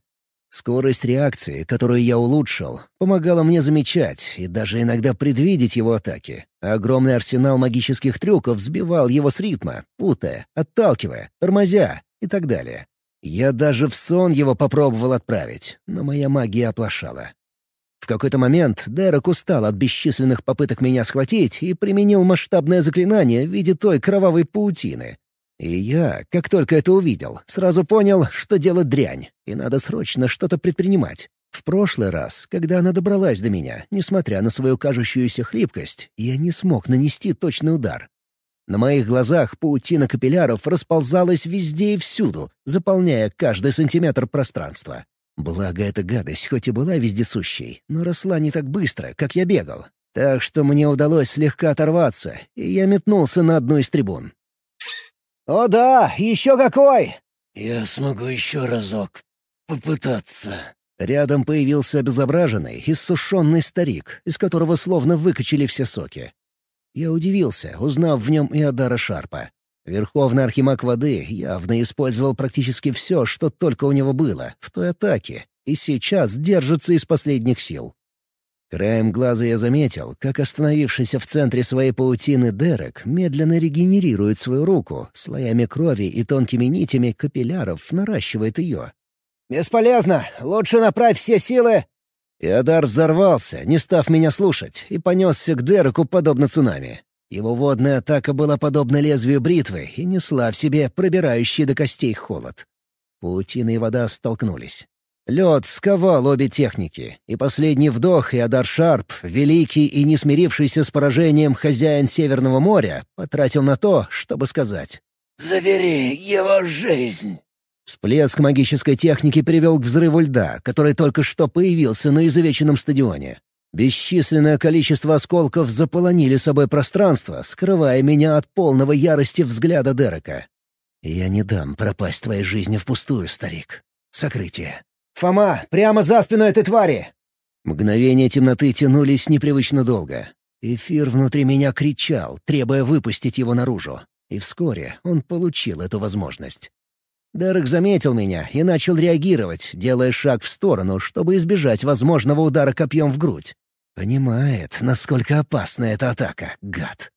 Скорость реакции, которую я улучшил, помогала мне замечать и даже иногда предвидеть его атаки. огромный арсенал магических трюков сбивал его с ритма, путая, отталкивая, тормозя и так далее. Я даже в сон его попробовал отправить, но моя магия оплошала. В какой-то момент Дерек устал от бесчисленных попыток меня схватить и применил масштабное заклинание в виде той кровавой паутины, и я, как только это увидел, сразу понял, что дело дрянь, и надо срочно что-то предпринимать. В прошлый раз, когда она добралась до меня, несмотря на свою кажущуюся хлипкость, я не смог нанести точный удар. На моих глазах паутина капилляров расползалась везде и всюду, заполняя каждый сантиметр пространства. Благо, эта гадость хоть и была вездесущей, но росла не так быстро, как я бегал. Так что мне удалось слегка оторваться, и я метнулся на одну из трибун. «О да, еще какой!» «Я смогу еще разок попытаться». Рядом появился обезображенный, иссушенный старик, из которого словно выкачали все соки. Я удивился, узнав в нем и Адара Шарпа. Верховный архимаг воды явно использовал практически все, что только у него было, в той атаке, и сейчас держится из последних сил. Краем глаза я заметил, как остановившийся в центре своей паутины Дерек медленно регенерирует свою руку, слоями крови и тонкими нитями капилляров наращивает ее. «Бесполезно! Лучше направь все силы!» Иодар взорвался, не став меня слушать, и понесся к Дереку подобно цунами. Его водная атака была подобна лезвию бритвы и несла в себе пробирающий до костей холод. Паутина и вода столкнулись. Лед сковал обе техники, и последний вдох Иодар Шарп, великий и не смирившийся с поражением хозяин Северного моря, потратил на то, чтобы сказать «Забери его жизнь». Всплеск магической техники привел к взрыву льда, который только что появился на изувеченном стадионе. Бесчисленное количество осколков заполонили собой пространство, скрывая меня от полного ярости взгляда Дерека. «Я не дам пропасть твоей жизни впустую, старик. Сокрытие. «Фома, прямо за спину этой твари!» Мгновения темноты тянулись непривычно долго. Эфир внутри меня кричал, требуя выпустить его наружу. И вскоре он получил эту возможность. Дерек заметил меня и начал реагировать, делая шаг в сторону, чтобы избежать возможного удара копьем в грудь. Понимает, насколько опасна эта атака, гад.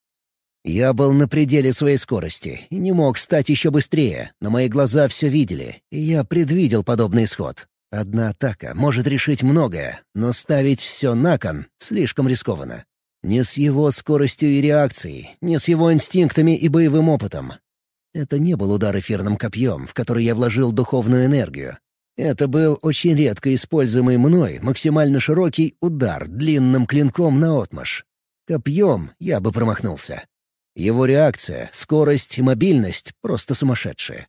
Я был на пределе своей скорости и не мог стать еще быстрее, но мои глаза все видели, и я предвидел подобный исход. Одна атака может решить многое, но ставить все на кон слишком рискованно. Не с его скоростью и реакцией, не с его инстинктами и боевым опытом. Это не был удар эфирным копьем, в который я вложил духовную энергию. Это был очень редко используемый мной максимально широкий удар длинным клинком на отмаш. Копьем я бы промахнулся. Его реакция, скорость и мобильность просто сумасшедшие.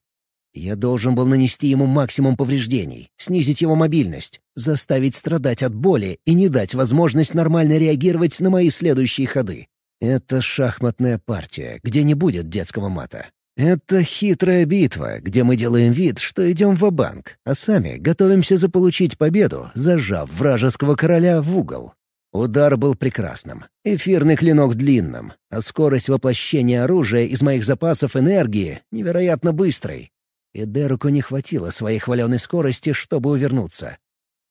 Я должен был нанести ему максимум повреждений, снизить его мобильность, заставить страдать от боли и не дать возможность нормально реагировать на мои следующие ходы. Это шахматная партия, где не будет детского мата. Это хитрая битва, где мы делаем вид, что идем в банк а сами готовимся заполучить победу, зажав вражеского короля в угол. Удар был прекрасным, эфирный клинок длинным, а скорость воплощения оружия из моих запасов энергии невероятно быстрой и Дереку не хватило своей хваленой скорости, чтобы увернуться.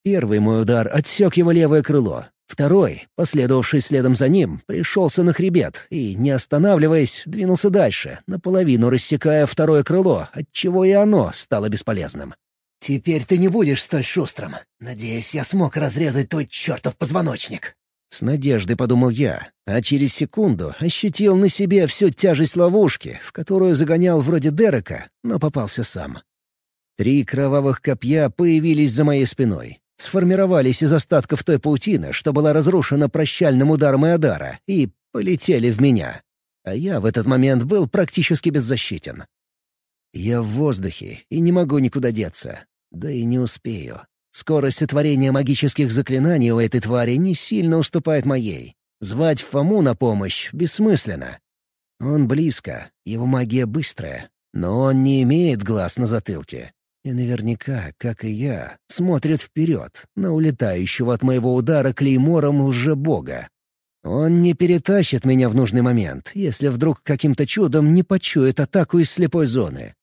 Первый мой удар отсек его левое крыло. Второй, последовавший следом за ним, пришелся на хребет и, не останавливаясь, двинулся дальше, наполовину рассекая второе крыло, отчего и оно стало бесполезным. «Теперь ты не будешь столь шустрым. Надеюсь, я смог разрезать твой чертов позвоночник». С надеждой подумал я, а через секунду ощутил на себе всю тяжесть ловушки, в которую загонял вроде Дерека, но попался сам. Три кровавых копья появились за моей спиной, сформировались из остатков той паутины, что была разрушена прощальным ударом Иодара, и полетели в меня. А я в этот момент был практически беззащитен. Я в воздухе и не могу никуда деться. Да и не успею. Скорость сотворения магических заклинаний у этой твари не сильно уступает моей. Звать Фому на помощь бессмысленно. Он близко, его магия быстрая, но он не имеет глаз на затылке. И наверняка, как и я, смотрит вперед, на улетающего от моего удара клеймором лжебога. Он не перетащит меня в нужный момент, если вдруг каким-то чудом не почует атаку из слепой зоны.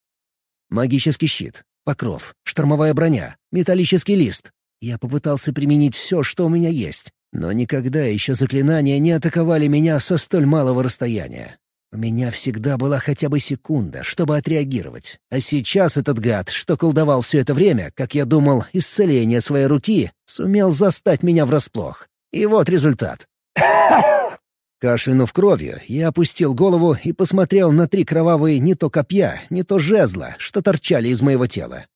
Магический щит, покров, штормовая броня, металлический лист. Я попытался применить все, что у меня есть, но никогда еще заклинания не атаковали меня со столь малого расстояния. У меня всегда была хотя бы секунда, чтобы отреагировать. А сейчас этот гад, что колдовал все это время, как я думал, исцеление своей руки, сумел застать меня врасплох. И вот результат. Кашлянув кровью, я опустил голову и посмотрел на три кровавые не то копья, не то жезла, что торчали из моего тела.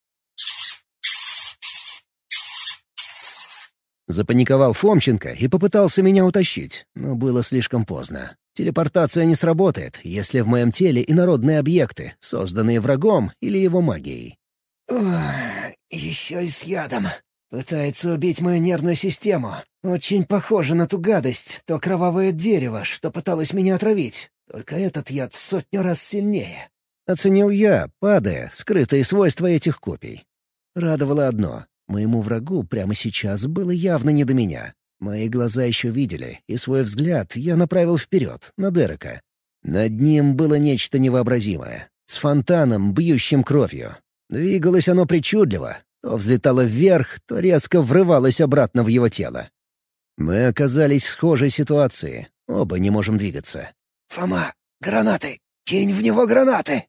Запаниковал Фомченко и попытался меня утащить, но было слишком поздно. Телепортация не сработает, если в моем теле инородные объекты, созданные врагом или его магией. Ох, еще и с ядом. Пытается убить мою нервную систему. Очень похоже на ту гадость, то кровавое дерево, что пыталось меня отравить. Только этот яд в сотню раз сильнее. Оценил я, падая, скрытые свойства этих копий. Радовало одно — моему врагу прямо сейчас было явно не до меня. Мои глаза еще видели, и свой взгляд я направил вперед, на Дерека. Над ним было нечто невообразимое, с фонтаном, бьющим кровью. Двигалось оно причудливо, то взлетало вверх, то резко врывалось обратно в его тело. Мы оказались в схожей ситуации, оба не можем двигаться. «Фома, гранаты! Кинь в него гранаты!»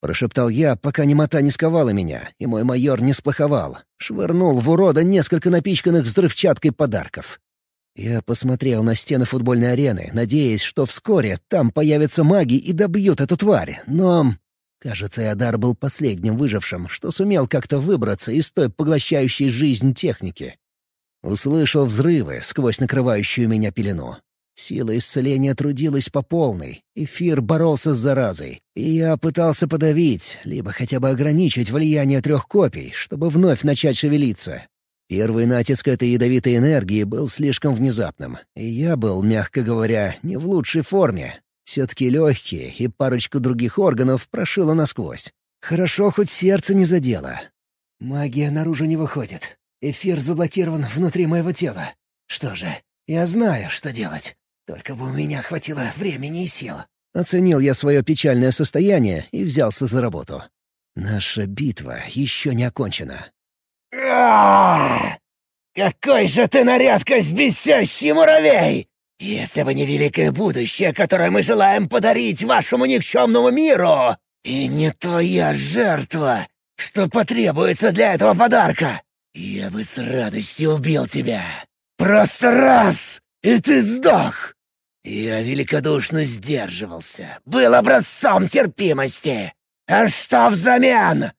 Прошептал я, пока немота не сковала меня, и мой майор не сплоховал. Швырнул в урода несколько напичканных взрывчаткой подарков. Я посмотрел на стены футбольной арены, надеясь, что вскоре там появятся маги и добьют эту тварь, но... Кажется, Эодар был последним выжившим, что сумел как-то выбраться из той поглощающей жизнь техники. Услышал взрывы сквозь накрывающую меня пелену. Сила исцеления трудилась по полной, эфир боролся с заразой, и я пытался подавить, либо хотя бы ограничить влияние трех копий, чтобы вновь начать шевелиться. Первый натиск этой ядовитой энергии был слишком внезапным, и я был, мягко говоря, не в лучшей форме. Все-таки легкие и парочку других органов прошило насквозь. Хорошо, хоть сердце не задело. Магия наружу не выходит. Эфир заблокирован внутри моего тела. Что же, я знаю, что делать. Только бы у меня хватило времени и сил. Оценил я свое печальное состояние и взялся за работу. Наша битва еще не окончена. Какой же ты на редкость бесящий муравей! Если бы не великое будущее, которое мы желаем подарить вашему никчемному миру, и не твоя жертва, что потребуется для этого подарка, я бы с радостью убил тебя. Просто раз, и ты сдох. Я великодушно сдерживался, был образцом терпимости. А что взамен?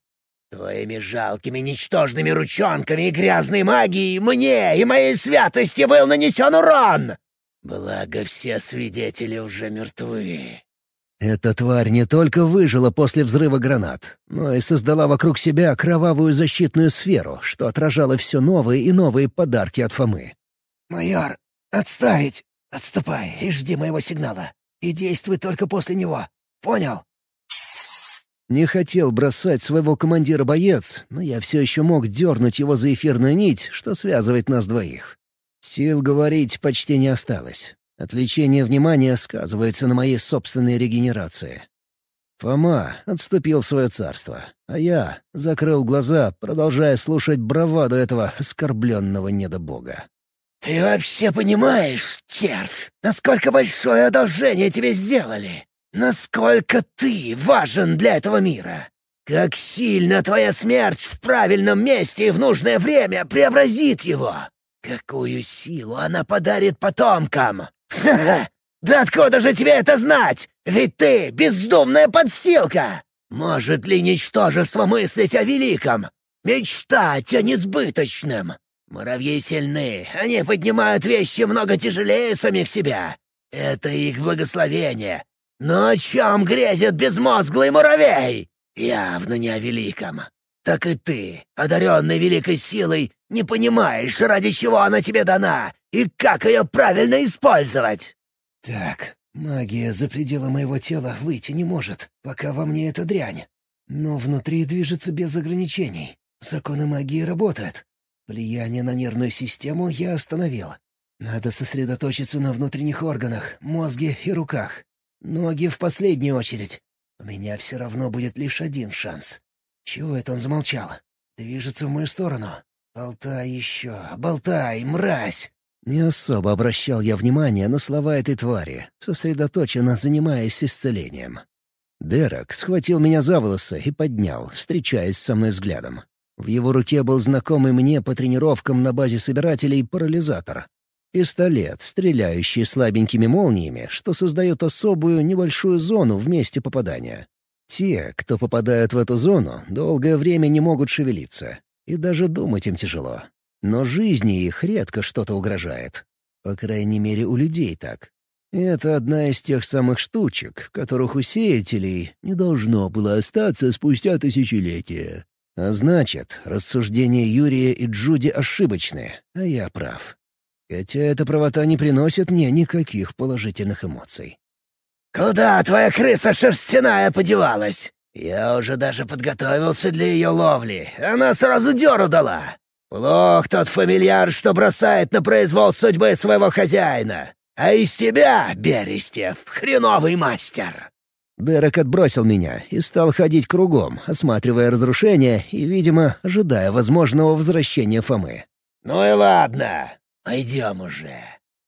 Твоими жалкими ничтожными ручонками и грязной магией мне и моей святости был нанесен урон! Благо, все свидетели уже мертвы. Эта тварь не только выжила после взрыва гранат, но и создала вокруг себя кровавую защитную сферу, что отражало все новые и новые подарки от Фомы. «Майор, отставить! Отступай и жди моего сигнала. И действуй только после него. Понял?» Не хотел бросать своего командира боец, но я все еще мог дернуть его за эфирную нить, что связывает нас двоих. Сил говорить почти не осталось. Отвлечение внимания сказывается на моей собственной регенерации. Фома отступил в свое царство, а я закрыл глаза, продолжая слушать браваду этого оскорбленного недобога. «Ты вообще понимаешь, червь, насколько большое одолжение тебе сделали? Насколько ты важен для этого мира? Как сильно твоя смерть в правильном месте и в нужное время преобразит его? Какую силу она подарит потомкам? Ха-ха! Да откуда же тебе это знать? Ведь ты бездумная подстилка! Может ли ничтожество мыслить о великом? Мечтать о несбыточном? Муравьи сильны, они поднимают вещи много тяжелее самих себя. Это их благословение, но о чем грезит безмозглый муравей? явно не о великом. Так и ты, одаренный великой силой, не понимаешь, ради чего она тебе дана и как ее правильно использовать. Так, магия за пределы моего тела выйти не может, пока во мне эта дрянь. Но внутри движется без ограничений. Законы магии работают. Влияние на нервную систему я остановил. Надо сосредоточиться на внутренних органах, мозге и руках. Ноги в последнюю очередь. У меня все равно будет лишь один шанс. Чего это он замолчал? Движется в мою сторону. Болтай еще, болтай, мразь! Не особо обращал я внимание на слова этой твари, сосредоточенно занимаясь исцелением. Дерек схватил меня за волосы и поднял, встречаясь со мной взглядом. В его руке был знакомый мне по тренировкам на базе собирателей парализатор. Пистолет, стреляющий слабенькими молниями, что создает особую небольшую зону в месте попадания. Те, кто попадают в эту зону, долгое время не могут шевелиться. И даже думать им тяжело. Но жизни их редко что-то угрожает. По крайней мере, у людей так. Это одна из тех самых штучек, которых у сеятелей не должно было остаться спустя тысячелетия. А значит, рассуждения Юрия и Джуди ошибочны, а я прав. Хотя эта правота не приносит мне никаких положительных эмоций. «Куда твоя крыса шерстяная подевалась? Я уже даже подготовился для ее ловли. Она сразу дёру дала. Плох тот фамильяр, что бросает на произвол судьбы своего хозяина. А из тебя, Берестев, хреновый мастер!» Дерек отбросил меня и стал ходить кругом, осматривая разрушения и, видимо, ожидая возможного возвращения Фомы. «Ну и ладно, пойдем уже.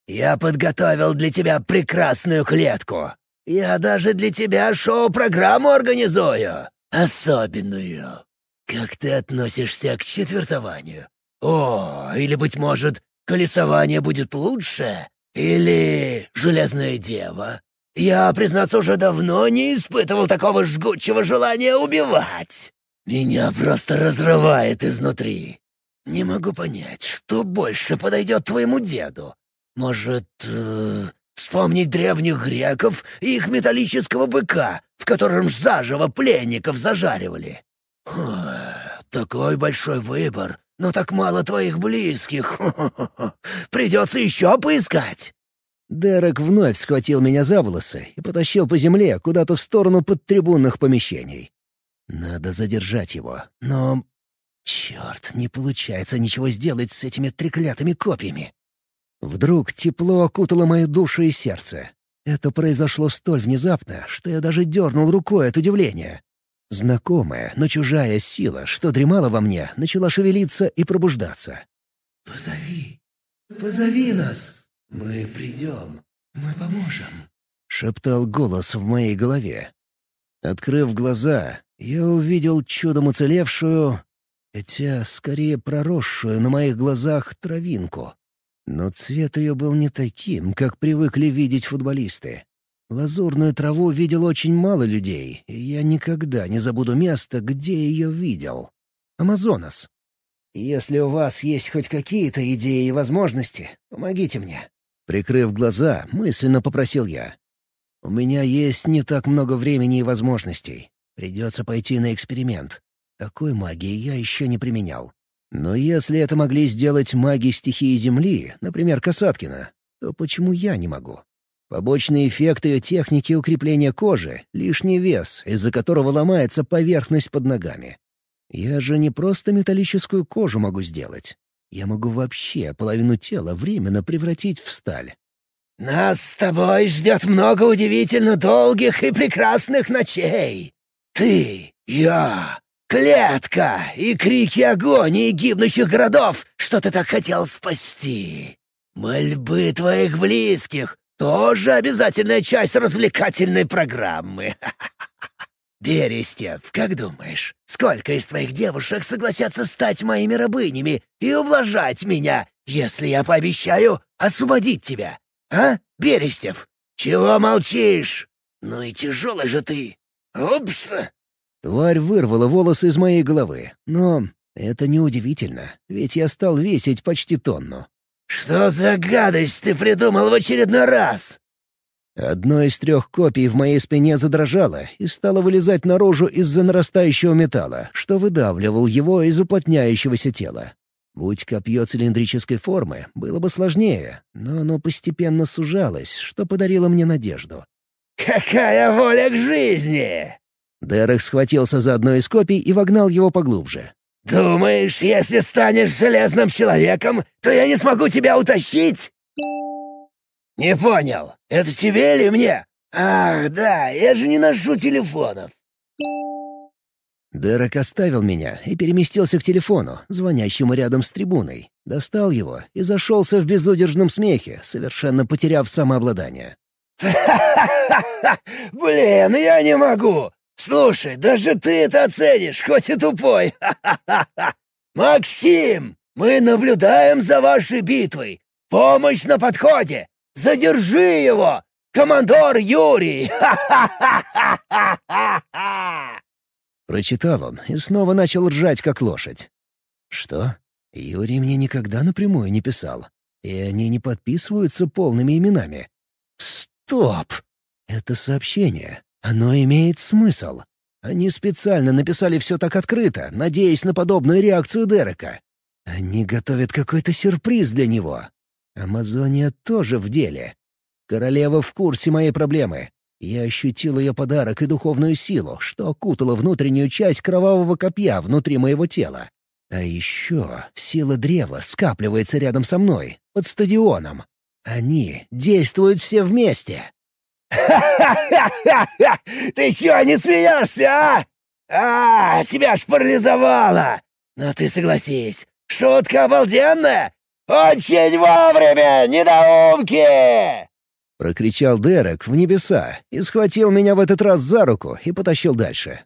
Я подготовил для тебя прекрасную клетку. Я даже для тебя шоу-программу организую. Особенную. Как ты относишься к четвертованию? О, или, быть может, колесование будет лучше? Или железная дева? Я, признаться, уже давно не испытывал такого жгучего желания убивать. Меня просто разрывает изнутри. Не могу понять, что больше подойдет твоему деду. Может, э, Вспомнить древних греков и их металлического быка, в котором заживо пленников зажаривали. Ох, такой большой выбор, но так мало твоих близких. Придется еще поискать. Дерек вновь схватил меня за волосы и потащил по земле куда-то в сторону подтрибунных помещений. Надо задержать его, но... Черт, не получается ничего сделать с этими треклятыми копьями. Вдруг тепло окутало мою душу и сердце. Это произошло столь внезапно, что я даже дернул рукой от удивления. Знакомая, но чужая сила, что дремала во мне, начала шевелиться и пробуждаться. «Позови, позови нас, мы придем, мы поможем», — шептал голос в моей голове. Открыв глаза, я увидел чудом уцелевшую, хотя скорее проросшую на моих глазах травинку. Но цвет ее был не таким, как привыкли видеть футболисты. Лазурную траву видел очень мало людей, и я никогда не забуду место, где ее видел. Амазонас. Если у вас есть хоть какие-то идеи и возможности, помогите мне. Прикрыв глаза, мысленно попросил я. У меня есть не так много времени и возможностей. Придется пойти на эксперимент. Такой магии я еще не применял. Но если это могли сделать маги стихии Земли, например, Касаткина, то почему я не могу? Побочные эффекты техники укрепления кожи — лишний вес, из-за которого ломается поверхность под ногами. Я же не просто металлическую кожу могу сделать. Я могу вообще половину тела временно превратить в сталь. «Нас с тобой ждет много удивительно долгих и прекрасных ночей. Ты, я, Клетка и крики агонии гибнущих городов, что ты так хотел спасти. Мольбы твоих близких — тоже обязательная часть развлекательной программы. Берестев, как думаешь, сколько из твоих девушек согласятся стать моими рабынями и ублажать меня, если я пообещаю освободить тебя? А, Берестев? Чего молчишь? Ну и тяжелый же ты. Упс! Тварь вырвала волосы из моей головы, но это неудивительно, ведь я стал весить почти тонну. «Что за гадость ты придумал в очередной раз?» Одно из трех копий в моей спине задрожало и стало вылезать наружу из-за нарастающего металла, что выдавливал его из уплотняющегося тела. Будь копье цилиндрической формы, было бы сложнее, но оно постепенно сужалось, что подарило мне надежду. «Какая воля к жизни!» Дерек схватился за одно из копий и вогнал его поглубже. «Думаешь, если станешь железным человеком, то я не смогу тебя утащить?» «Не понял, это тебе или мне? Ах, да, я же не ношу телефонов». Дерек оставил меня и переместился к телефону, звонящему рядом с трибуной. Достал его и зашелся в безудержном смехе, совершенно потеряв самообладание. Блин, я не могу! Слушай, даже ты это оценишь, хоть и тупой! Максим, мы наблюдаем за вашей битвой! Помощь на подходе! Задержи его! Командор Юрий! Прочитал он и снова начал ржать, как лошадь. «Что? Юрий мне никогда напрямую не писал. И они не подписываются полными именами. Стоп! Это сообщение. Оно имеет смысл. Они специально написали все так открыто, надеясь на подобную реакцию Дерека. Они готовят какой-то сюрприз для него. Амазония тоже в деле. Королева в курсе моей проблемы. Я ощутил ее подарок и духовную силу, что окутала внутреннюю часть кровавого копья внутри моего тела. А еще сила древа скапливается рядом со мной, под стадионом. Они действуют все вместе. «Ха-ха-ха-ха! Ты чего не смеешься, а? А, тебя ж парализовало! Но ты согласись, шутка обалденная! Очень вовремя, недоумки!» Прокричал Дерек в небеса и схватил меня в этот раз за руку и потащил дальше.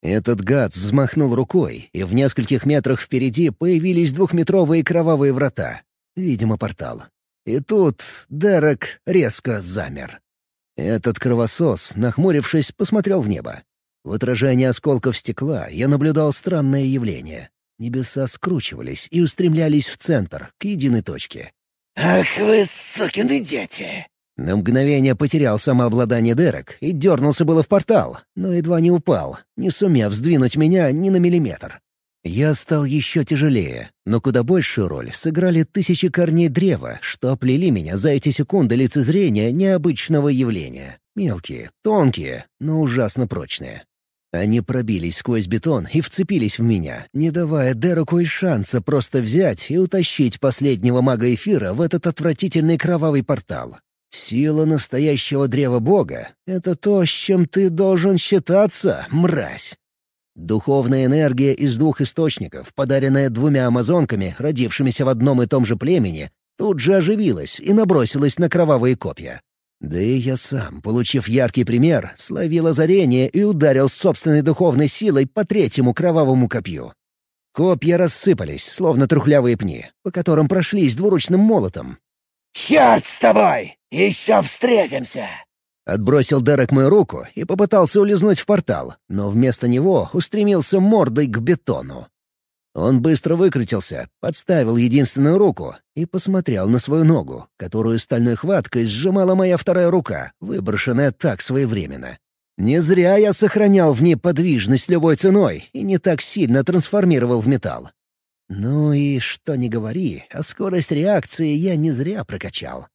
Этот гад взмахнул рукой, и в нескольких метрах впереди появились двухметровые кровавые врата. Видимо, портал. И тут Дерек резко замер. Этот кровосос, нахмурившись, посмотрел в небо. В отражении осколков стекла я наблюдал странное явление. Небеса скручивались и устремлялись в центр, к единой точке. «Ах вы, сукины дети!» На мгновение потерял самообладание Дерек и дернулся было в портал, но едва не упал, не сумев сдвинуть меня ни на миллиметр. Я стал еще тяжелее, но куда большую роль сыграли тысячи корней древа, что оплели меня за эти секунды лицезрения необычного явления. Мелкие, тонкие, но ужасно прочные. Они пробились сквозь бетон и вцепились в меня, не давая Дереку и шанса просто взять и утащить последнего мага эфира в этот отвратительный кровавый портал. Сила настоящего древа бога — это то, с чем ты должен считаться, мразь. Духовная энергия из двух источников, подаренная двумя амазонками, родившимися в одном и том же племени, тут же оживилась и набросилась на кровавые копья. Да и я сам, получив яркий пример, словил озарение и ударил собственной духовной силой по третьему кровавому копью. Копья рассыпались, словно трухлявые пни, по которым прошлись двуручным молотом, «Черт с тобой! Еще встретимся!» Отбросил Дерек мою руку и попытался улизнуть в портал, но вместо него устремился мордой к бетону. Он быстро выкрутился, подставил единственную руку и посмотрел на свою ногу, которую стальной хваткой сжимала моя вторая рука, выброшенная так своевременно. Не зря я сохранял в ней подвижность любой ценой и не так сильно трансформировал в металл. Ну и что ни говори, а скорость реакции я не зря прокачал.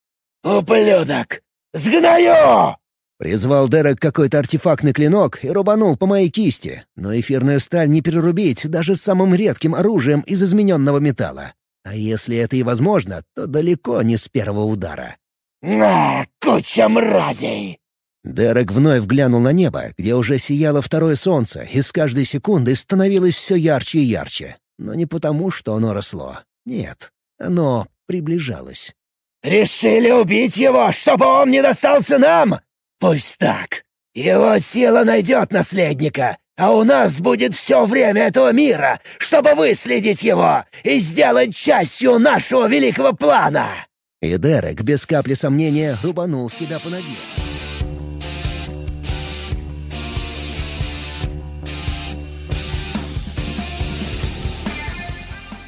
«Ублюдок! Сгною!» Призвал Дерек какой-то артефактный клинок и рубанул по моей кисти, но эфирную сталь не перерубить даже самым редким оружием из измененного металла. А если это и возможно, то далеко не с первого удара. «На, куча мразей!» Дерек вновь глянул на небо, где уже сияло второе солнце, и с каждой секундой становилось все ярче и ярче. Но не потому, что оно росло. Нет, оно приближалось. «Решили убить его, чтобы он не достался нам? Пусть так. Его сила найдет наследника, а у нас будет все время этого мира, чтобы выследить его и сделать частью нашего великого плана!» И Дерек без капли сомнения рубанул себя по ноге.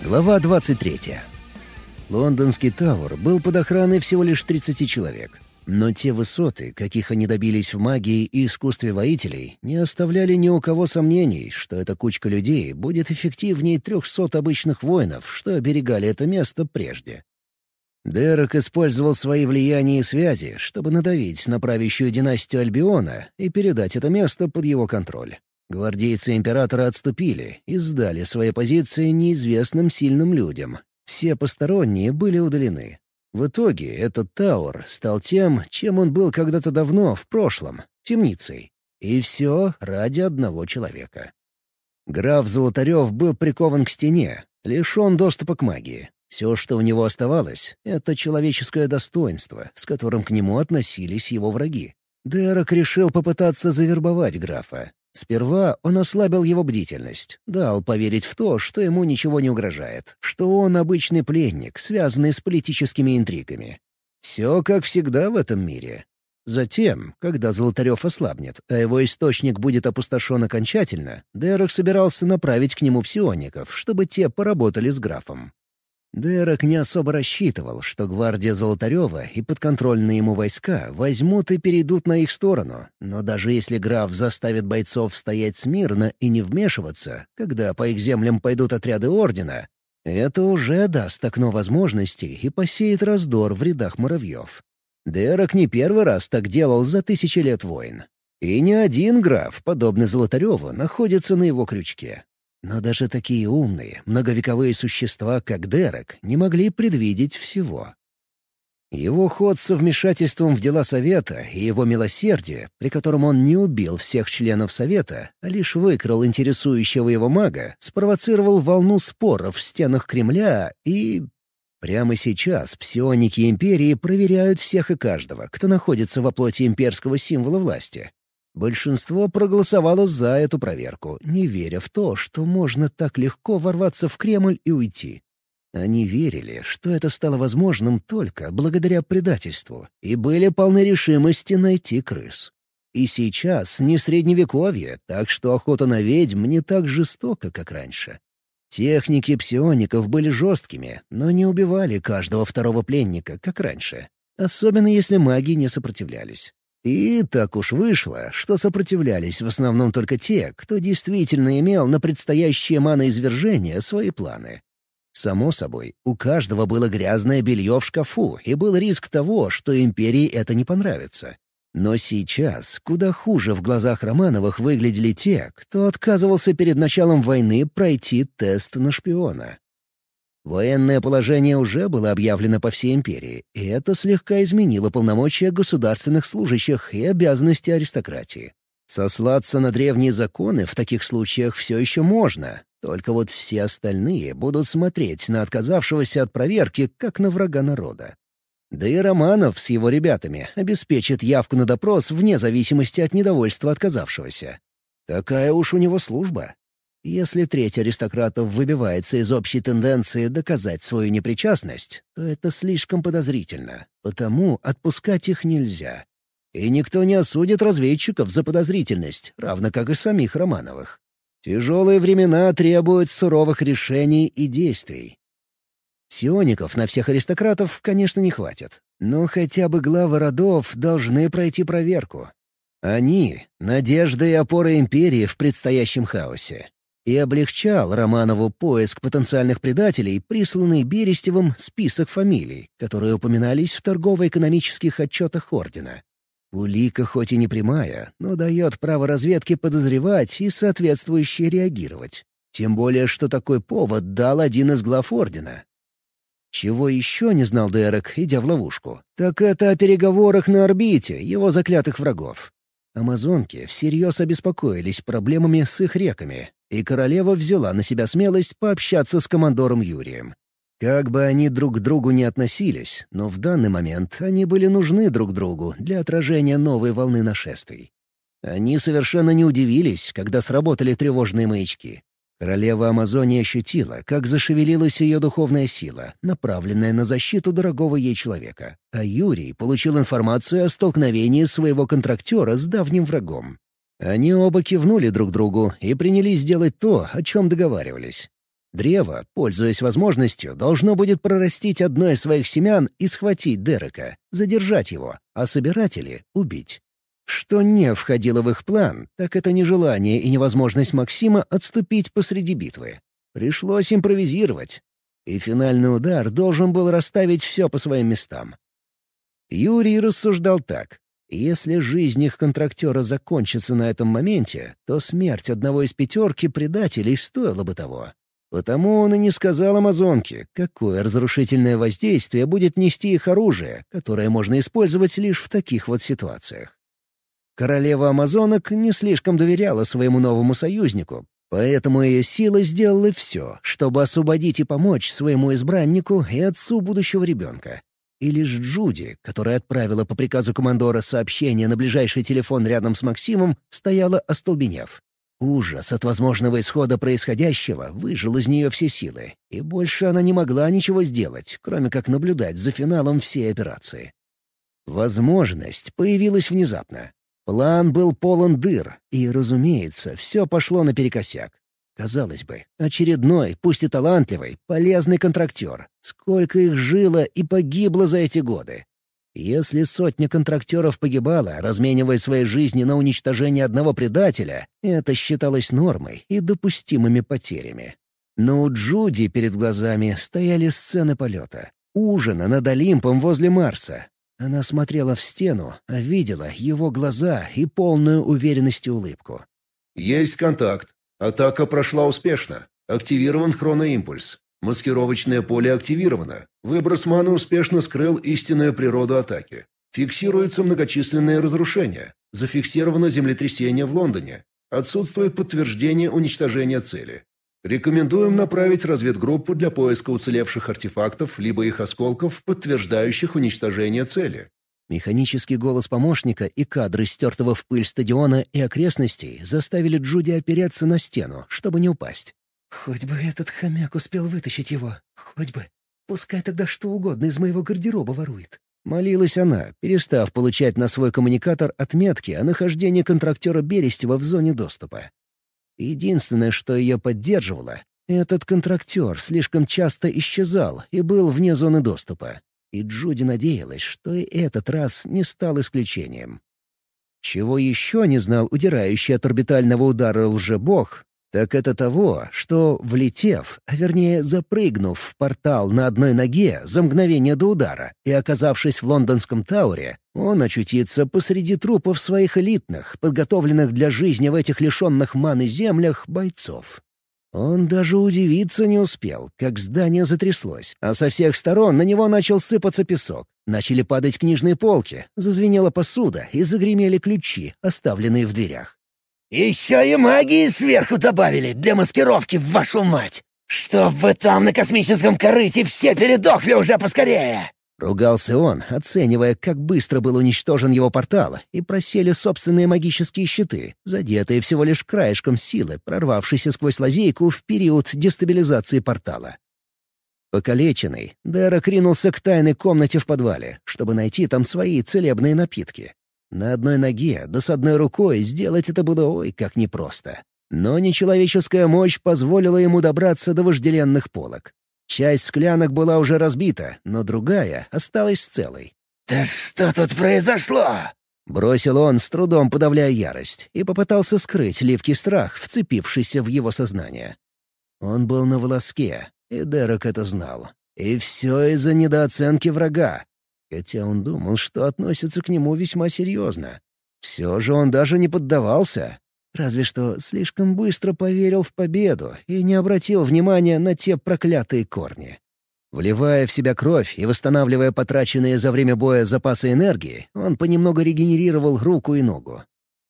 Глава 23. Лондонский Тауэр был под охраной всего лишь 30 человек. Но те высоты, каких они добились в магии и искусстве воителей, не оставляли ни у кого сомнений, что эта кучка людей будет эффективнее трехсот обычных воинов, что оберегали это место прежде. Дерек использовал свои влияния и связи, чтобы надавить на правящую династию Альбиона и передать это место под его контроль. Гвардейцы императора отступили и сдали свои позиции неизвестным сильным людям. Все посторонние были удалены. В итоге этот Тауэр стал тем, чем он был когда-то давно, в прошлом — темницей. И все ради одного человека. Граф Золотарев был прикован к стене, лишен доступа к магии. Все, что у него оставалось, — это человеческое достоинство, с которым к нему относились его враги. Дерек решил попытаться завербовать графа, Сперва он ослабил его бдительность, дал поверить в то, что ему ничего не угрожает, что он обычный пленник, связанный с политическими интригами. Все как всегда в этом мире. Затем, когда Золотарев ослабнет, а его источник будет опустошен окончательно, Дерек собирался направить к нему псиоников, чтобы те поработали с графом. Дерек не особо рассчитывал, что гвардия Золотарева и подконтрольные ему войска возьмут и перейдут на их сторону, но даже если граф заставит бойцов стоять смирно и не вмешиваться, когда по их землям пойдут отряды Ордена, это уже даст окно возможностей и посеет раздор в рядах муравьев. Дерек не первый раз так делал за тысячи лет войн. И ни один граф, подобный Золотареву, находится на его крючке. Но даже такие умные, многовековые существа, как Дерек, не могли предвидеть всего. Его ход с вмешательством в дела Совета и его милосердие, при котором он не убил всех членов Совета, а лишь выкрал интересующего его мага, спровоцировал волну споров в стенах Кремля и... Прямо сейчас псионики Империи проверяют всех и каждого, кто находится во плоти имперского символа власти. Большинство проголосовало за эту проверку, не веря в то, что можно так легко ворваться в Кремль и уйти. Они верили, что это стало возможным только благодаря предательству, и были полны решимости найти крыс. И сейчас не средневековье, так что охота на ведьм не так жестока, как раньше. Техники псиоников были жесткими, но не убивали каждого второго пленника, как раньше. Особенно если маги не сопротивлялись. И так уж вышло, что сопротивлялись в основном только те, кто действительно имел на предстоящее маноизвержение свои планы. Само собой, у каждого было грязное белье в шкафу, и был риск того, что империи это не понравится. Но сейчас куда хуже в глазах Романовых выглядели те, кто отказывался перед началом войны пройти тест на шпиона. Военное положение уже было объявлено по всей империи, и это слегка изменило полномочия государственных служащих и обязанности аристократии. Сослаться на древние законы в таких случаях все еще можно, только вот все остальные будут смотреть на отказавшегося от проверки, как на врага народа. Да и Романов с его ребятами обеспечит явку на допрос вне зависимости от недовольства отказавшегося. Такая уж у него служба. Если треть аристократов выбивается из общей тенденции доказать свою непричастность, то это слишком подозрительно, потому отпускать их нельзя. И никто не осудит разведчиков за подозрительность, равно как и самих Романовых. Тяжелые времена требуют суровых решений и действий. Сиоников на всех аристократов, конечно, не хватит, но хотя бы главы родов должны пройти проверку. Они — надежда и опора империи в предстоящем хаосе и облегчал Романову поиск потенциальных предателей, присланный Берестевым список фамилий, которые упоминались в торгово-экономических отчетах Ордена. Улика хоть и не прямая, но дает право разведке подозревать и соответствующе реагировать. Тем более, что такой повод дал один из глав Ордена. Чего еще не знал Дерек, идя в ловушку, так это о переговорах на орбите его заклятых врагов. Амазонки всерьез обеспокоились проблемами с их реками, и королева взяла на себя смелость пообщаться с командором Юрием. Как бы они друг к другу не относились, но в данный момент они были нужны друг другу для отражения новой волны нашествий. Они совершенно не удивились, когда сработали тревожные маячки. Королева Амазонии ощутила, как зашевелилась ее духовная сила, направленная на защиту дорогого ей человека. А Юрий получил информацию о столкновении своего контрактера с давним врагом. Они оба кивнули друг другу и принялись делать то, о чем договаривались. Древо, пользуясь возможностью, должно будет прорастить одно из своих семян и схватить Дерека, задержать его, а собиратели — убить. Что не входило в их план, так это нежелание и невозможность Максима отступить посреди битвы. Пришлось импровизировать. И финальный удар должен был расставить все по своим местам. Юрий рассуждал так. Если жизнь их контрактера закончится на этом моменте, то смерть одного из пятерки предателей стоила бы того. Потому он и не сказал амазонке, какое разрушительное воздействие будет нести их оружие, которое можно использовать лишь в таких вот ситуациях. Королева амазонок не слишком доверяла своему новому союзнику, поэтому ее силы сделали все, чтобы освободить и помочь своему избраннику и отцу будущего ребенка. И лишь Джуди, которая отправила по приказу командора сообщение на ближайший телефон рядом с Максимом, стояла остолбенев. Ужас от возможного исхода происходящего выжил из нее все силы, и больше она не могла ничего сделать, кроме как наблюдать за финалом всей операции. Возможность появилась внезапно. План был полон дыр, и, разумеется, все пошло наперекосяк. Казалось бы, очередной, пусть и талантливый, полезный контрактер. Сколько их жило и погибло за эти годы. Если сотня контрактеров погибала, разменивая свои жизни на уничтожение одного предателя, это считалось нормой и допустимыми потерями. Но у Джуди перед глазами стояли сцены полета. Ужина над Олимпом возле Марса, она смотрела в стену, а видела его глаза и полную уверенности улыбку. «Есть контакт. Атака прошла успешно. Активирован хроноимпульс. Маскировочное поле активировано. Выброс маны успешно скрыл истинную природу атаки. Фиксируются многочисленные разрушения. Зафиксировано землетрясение в Лондоне. Отсутствует подтверждение уничтожения цели. Рекомендуем направить разведгруппу для поиска уцелевших артефактов либо их осколков, подтверждающих уничтожение цели. Механический голос помощника и кадры стертого в пыль стадиона и окрестностей заставили Джуди опереться на стену, чтобы не упасть. «Хоть бы этот хомяк успел вытащить его, хоть бы. Пускай тогда что угодно из моего гардероба ворует». Молилась она, перестав получать на свой коммуникатор отметки о нахождении контрактера Берестева в зоне доступа. Единственное, что ее поддерживало, этот контрактер слишком часто исчезал и был вне зоны доступа. И Джуди надеялась, что и этот раз не стал исключением. Чего еще не знал удирающий от орбитального удара лжебог, так это того, что, влетев, а вернее запрыгнув в портал на одной ноге за мгновение до удара и оказавшись в лондонском Тауре, он очутится посреди трупов своих элитных, подготовленных для жизни в этих лишенных маны землях бойцов. Он даже удивиться не успел, как здание затряслось, а со всех сторон на него начал сыпаться песок. Начали падать книжные полки, зазвенела посуда и загремели ключи, оставленные в дверях. «Еще и магии сверху добавили для маскировки, вашу мать! Чтоб вы там на космическом корыте все передохли уже поскорее!» Ругался он, оценивая, как быстро был уничтожен его портал, и просели собственные магические щиты, задетые всего лишь краешком силы, прорвавшейся сквозь лазейку в период дестабилизации портала. Покалеченный, Дерек ринулся к тайной комнате в подвале, чтобы найти там свои целебные напитки. На одной ноге, да с одной рукой сделать это было ой как непросто. Но нечеловеческая мощь позволила ему добраться до вожделенных полок. Часть склянок была уже разбита, но другая осталась целой. «Да что тут произошло?» Бросил он, с трудом подавляя ярость, и попытался скрыть липкий страх, вцепившийся в его сознание. Он был на волоске, и Дерек это знал. И все из-за недооценки врага хотя он думал, что относится к нему весьма серьезно. Все же он даже не поддавался. Разве что слишком быстро поверил в победу и не обратил внимания на те проклятые корни. Вливая в себя кровь и восстанавливая потраченные за время боя запасы энергии, он понемногу регенерировал руку и ногу.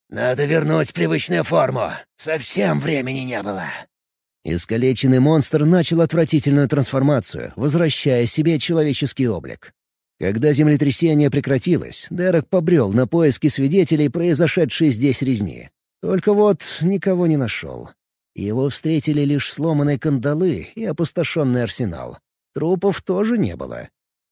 «Надо вернуть привычную форму. Совсем времени не было». Искалеченный монстр начал отвратительную трансформацию, возвращая себе человеческий облик. Когда землетрясение прекратилось, Дерек побрел на поиски свидетелей произошедшей здесь резни. Только вот никого не нашел. Его встретили лишь сломанные кандалы и опустошенный арсенал. Трупов тоже не было.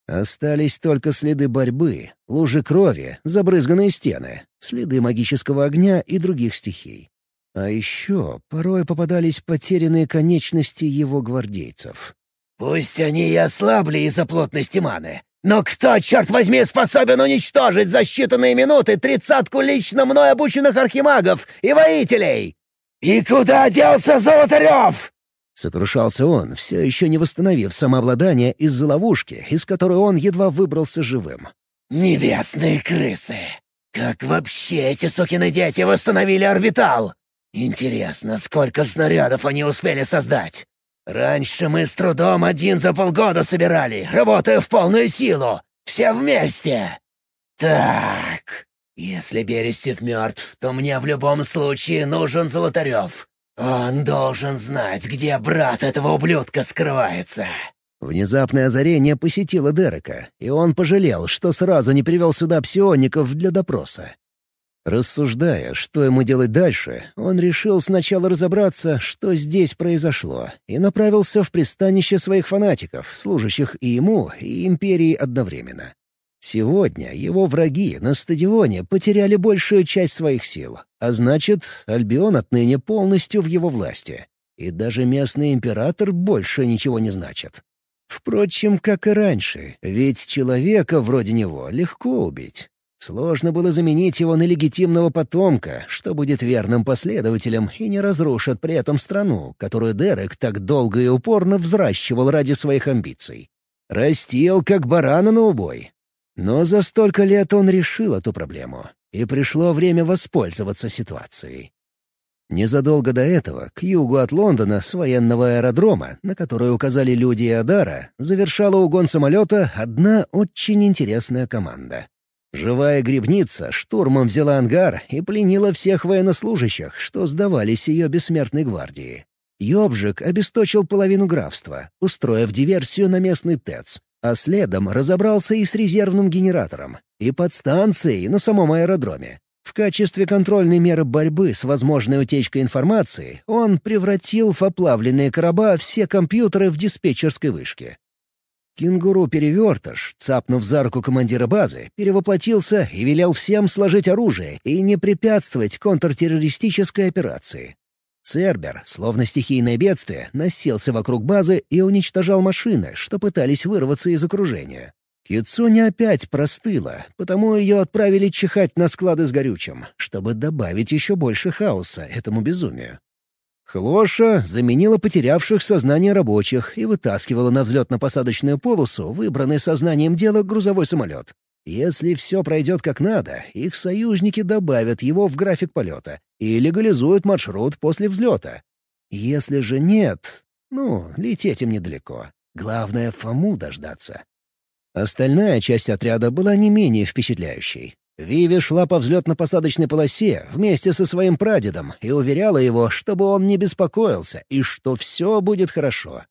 Остались только следы борьбы, лужи крови, забрызганные стены, следы магического огня и других стихий. А еще порой попадались потерянные конечности его гвардейцев. «Пусть они и ослабли из-за плотности маны, но кто, черт возьми, способен уничтожить за считанные минуты тридцатку лично мной обученных архимагов и воителей? И куда делся Золотарев?» Сокрушался он, все еще не восстановив самообладание из-за ловушки, из которой он едва выбрался живым. «Небесные крысы! Как вообще эти сукины дети восстановили орбитал? Интересно, сколько снарядов они успели создать? Раньше мы с трудом один за полгода собирали, работая в полную силу. Все вместе. Так, если Берестев мертв, то мне в любом случае нужен Золотарев. Он должен знать, где брат этого ублюдка скрывается. Внезапное озарение посетило Дерека, и он пожалел, что сразу не привел сюда псиоников для допроса. Рассуждая, что ему делать дальше, он решил сначала разобраться, что здесь произошло, и направился в пристанище своих фанатиков, служащих и ему, и Империи одновременно. Сегодня его враги на стадионе потеряли большую часть своих сил, а значит, Альбион отныне полностью в его власти. И даже местный император больше ничего не значит. Впрочем, как и раньше, ведь человека вроде него легко убить. Сложно было заменить его на легитимного потомка, что будет верным последователем и не разрушит при этом страну, которую Дерек так долго и упорно взращивал ради своих амбиций. Растил, как барана на убой. Но за столько лет он решил эту проблему, и пришло время воспользоваться ситуацией. Незадолго до этого, к югу от Лондона, с военного аэродрома, на который указали люди Адара, завершала угон самолета одна очень интересная команда. Живая грибница штурмом взяла ангар и пленила всех военнослужащих, что сдавались ее бессмертной гвардии. Ёбжик обесточил половину графства, устроив диверсию на местный ТЭЦ, а следом разобрался и с резервным генератором, и подстанцией на самом аэродроме. В качестве контрольной меры борьбы с возможной утечкой информации он превратил в оплавленные короба все компьютеры в диспетчерской вышке. Кенгуру-перевертыш, цапнув за руку командира базы, перевоплотился и велел всем сложить оружие и не препятствовать контртеррористической операции. Цербер, словно стихийное бедствие, носился вокруг базы и уничтожал машины, что пытались вырваться из окружения. Кицуня опять простыла, потому ее отправили чихать на склады с горючим, чтобы добавить еще больше хаоса этому безумию. Хлоша заменила потерявших сознание рабочих и вытаскивала на взлетно-посадочную полосу выбранный сознанием дела грузовой самолет. Если все пройдет как надо, их союзники добавят его в график полета и легализуют маршрут после взлета. Если же нет, ну, лететь им недалеко. Главное — Фому дождаться. Остальная часть отряда была не менее впечатляющей. Виви шла по взлетно-посадочной полосе вместе со своим прадедом и уверяла его, чтобы он не беспокоился и что все будет хорошо.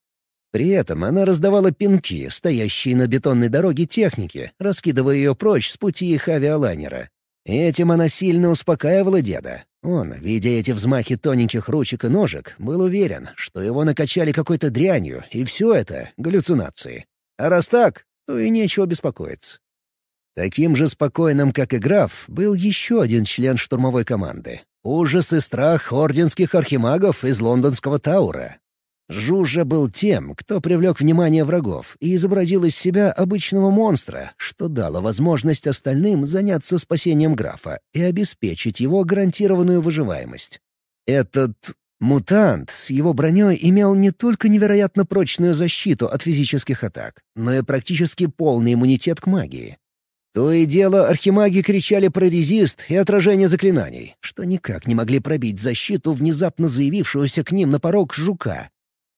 При этом она раздавала пинки, стоящие на бетонной дороге техники, раскидывая ее прочь с пути их авиалайнера. Этим она сильно успокаивала деда. Он, видя эти взмахи тоненьких ручек и ножек, был уверен, что его накачали какой-то дрянью, и все это — галлюцинации. А раз так, то и нечего беспокоиться. Таким же спокойным, как и граф, был еще один член штурмовой команды. Ужас и страх орденских архимагов из лондонского Таура. Жужа был тем, кто привлек внимание врагов и изобразил из себя обычного монстра, что дало возможность остальным заняться спасением графа и обеспечить его гарантированную выживаемость. Этот мутант с его броней имел не только невероятно прочную защиту от физических атак, но и практически полный иммунитет к магии. То и дело архимаги кричали про резист и отражение заклинаний, что никак не могли пробить защиту внезапно заявившегося к ним на порог жука.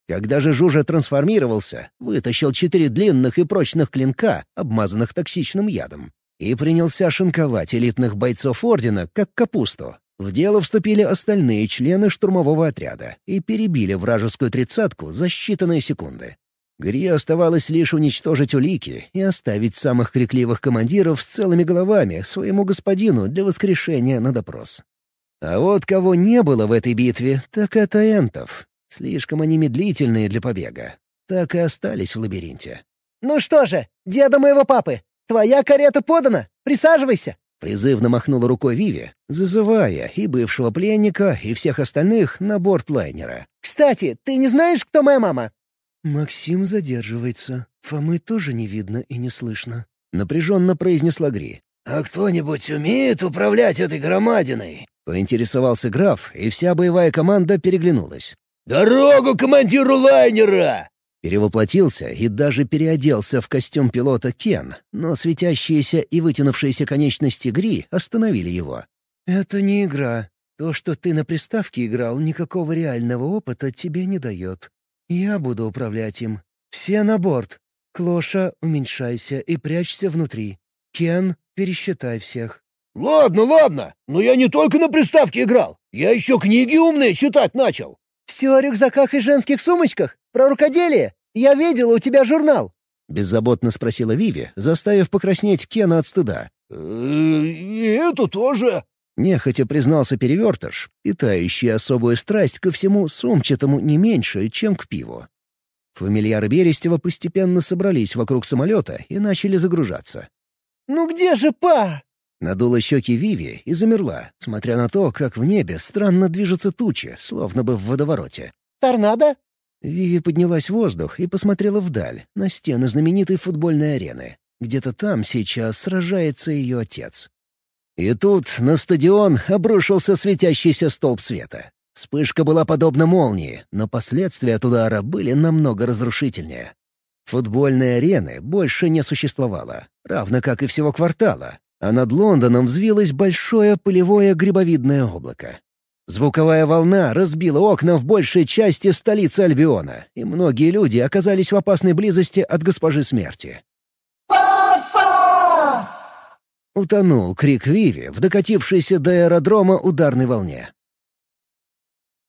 Когда же Жужа трансформировался, вытащил четыре длинных и прочных клинка, обмазанных токсичным ядом, и принялся шинковать элитных бойцов Ордена, как капусту. В дело вступили остальные члены штурмового отряда и перебили вражескую тридцатку за считанные секунды. Гри оставалось лишь уничтожить улики и оставить самых крикливых командиров с целыми головами своему господину для воскрешения на допрос. А вот кого не было в этой битве, так это энтов. Слишком они медлительные для побега. Так и остались в лабиринте. «Ну что же, деда моего папы, твоя карета подана. Присаживайся!» Призывно махнула рукой Виви, зазывая и бывшего пленника, и всех остальных на борт лайнера. «Кстати, ты не знаешь, кто моя мама?» «Максим задерживается. Фомы тоже не видно и не слышно», — напряженно произнесла Гри. «А кто-нибудь умеет управлять этой громадиной?» — поинтересовался граф, и вся боевая команда переглянулась. «Дорогу командиру лайнера!» Перевоплотился и даже переоделся в костюм пилота Кен, но светящиеся и вытянувшиеся конечности Гри остановили его. «Это не игра. То, что ты на приставке играл, никакого реального опыта тебе не дает. Я буду управлять им. Все на борт. Клоша, уменьшайся и прячься внутри. Кен, пересчитай всех». «Ладно, ладно, но я не только на приставке играл. Я еще книги умные читать начал». «Все о рюкзаках и женских сумочках? Про рукоделие? Я видела у тебя журнал». Беззаботно спросила Виви, заставив покраснеть Кена от стыда. «Э, «И это тоже...» Нехотя признался перевертыш, питающий особую страсть ко всему сумчатому не меньше, чем к пиву. Фамильяры Берестева постепенно собрались вокруг самолета и начали загружаться. «Ну где же па?» Надула щеки Виви и замерла, смотря на то, как в небе странно движутся тучи, словно бы в водовороте. «Торнадо?» Виви поднялась в воздух и посмотрела вдаль, на стены знаменитой футбольной арены. Где-то там сейчас сражается ее отец. И тут на стадион обрушился светящийся столб света. Вспышка была подобна молнии, но последствия от удара были намного разрушительнее. Футбольной арены больше не существовало, равно как и всего квартала, а над Лондоном взвилось большое пылевое грибовидное облако. Звуковая волна разбила окна в большей части столицы Альбиона, и многие люди оказались в опасной близости от госпожи смерти. Утонул крик Виви в докатившейся до аэродрома ударной волне.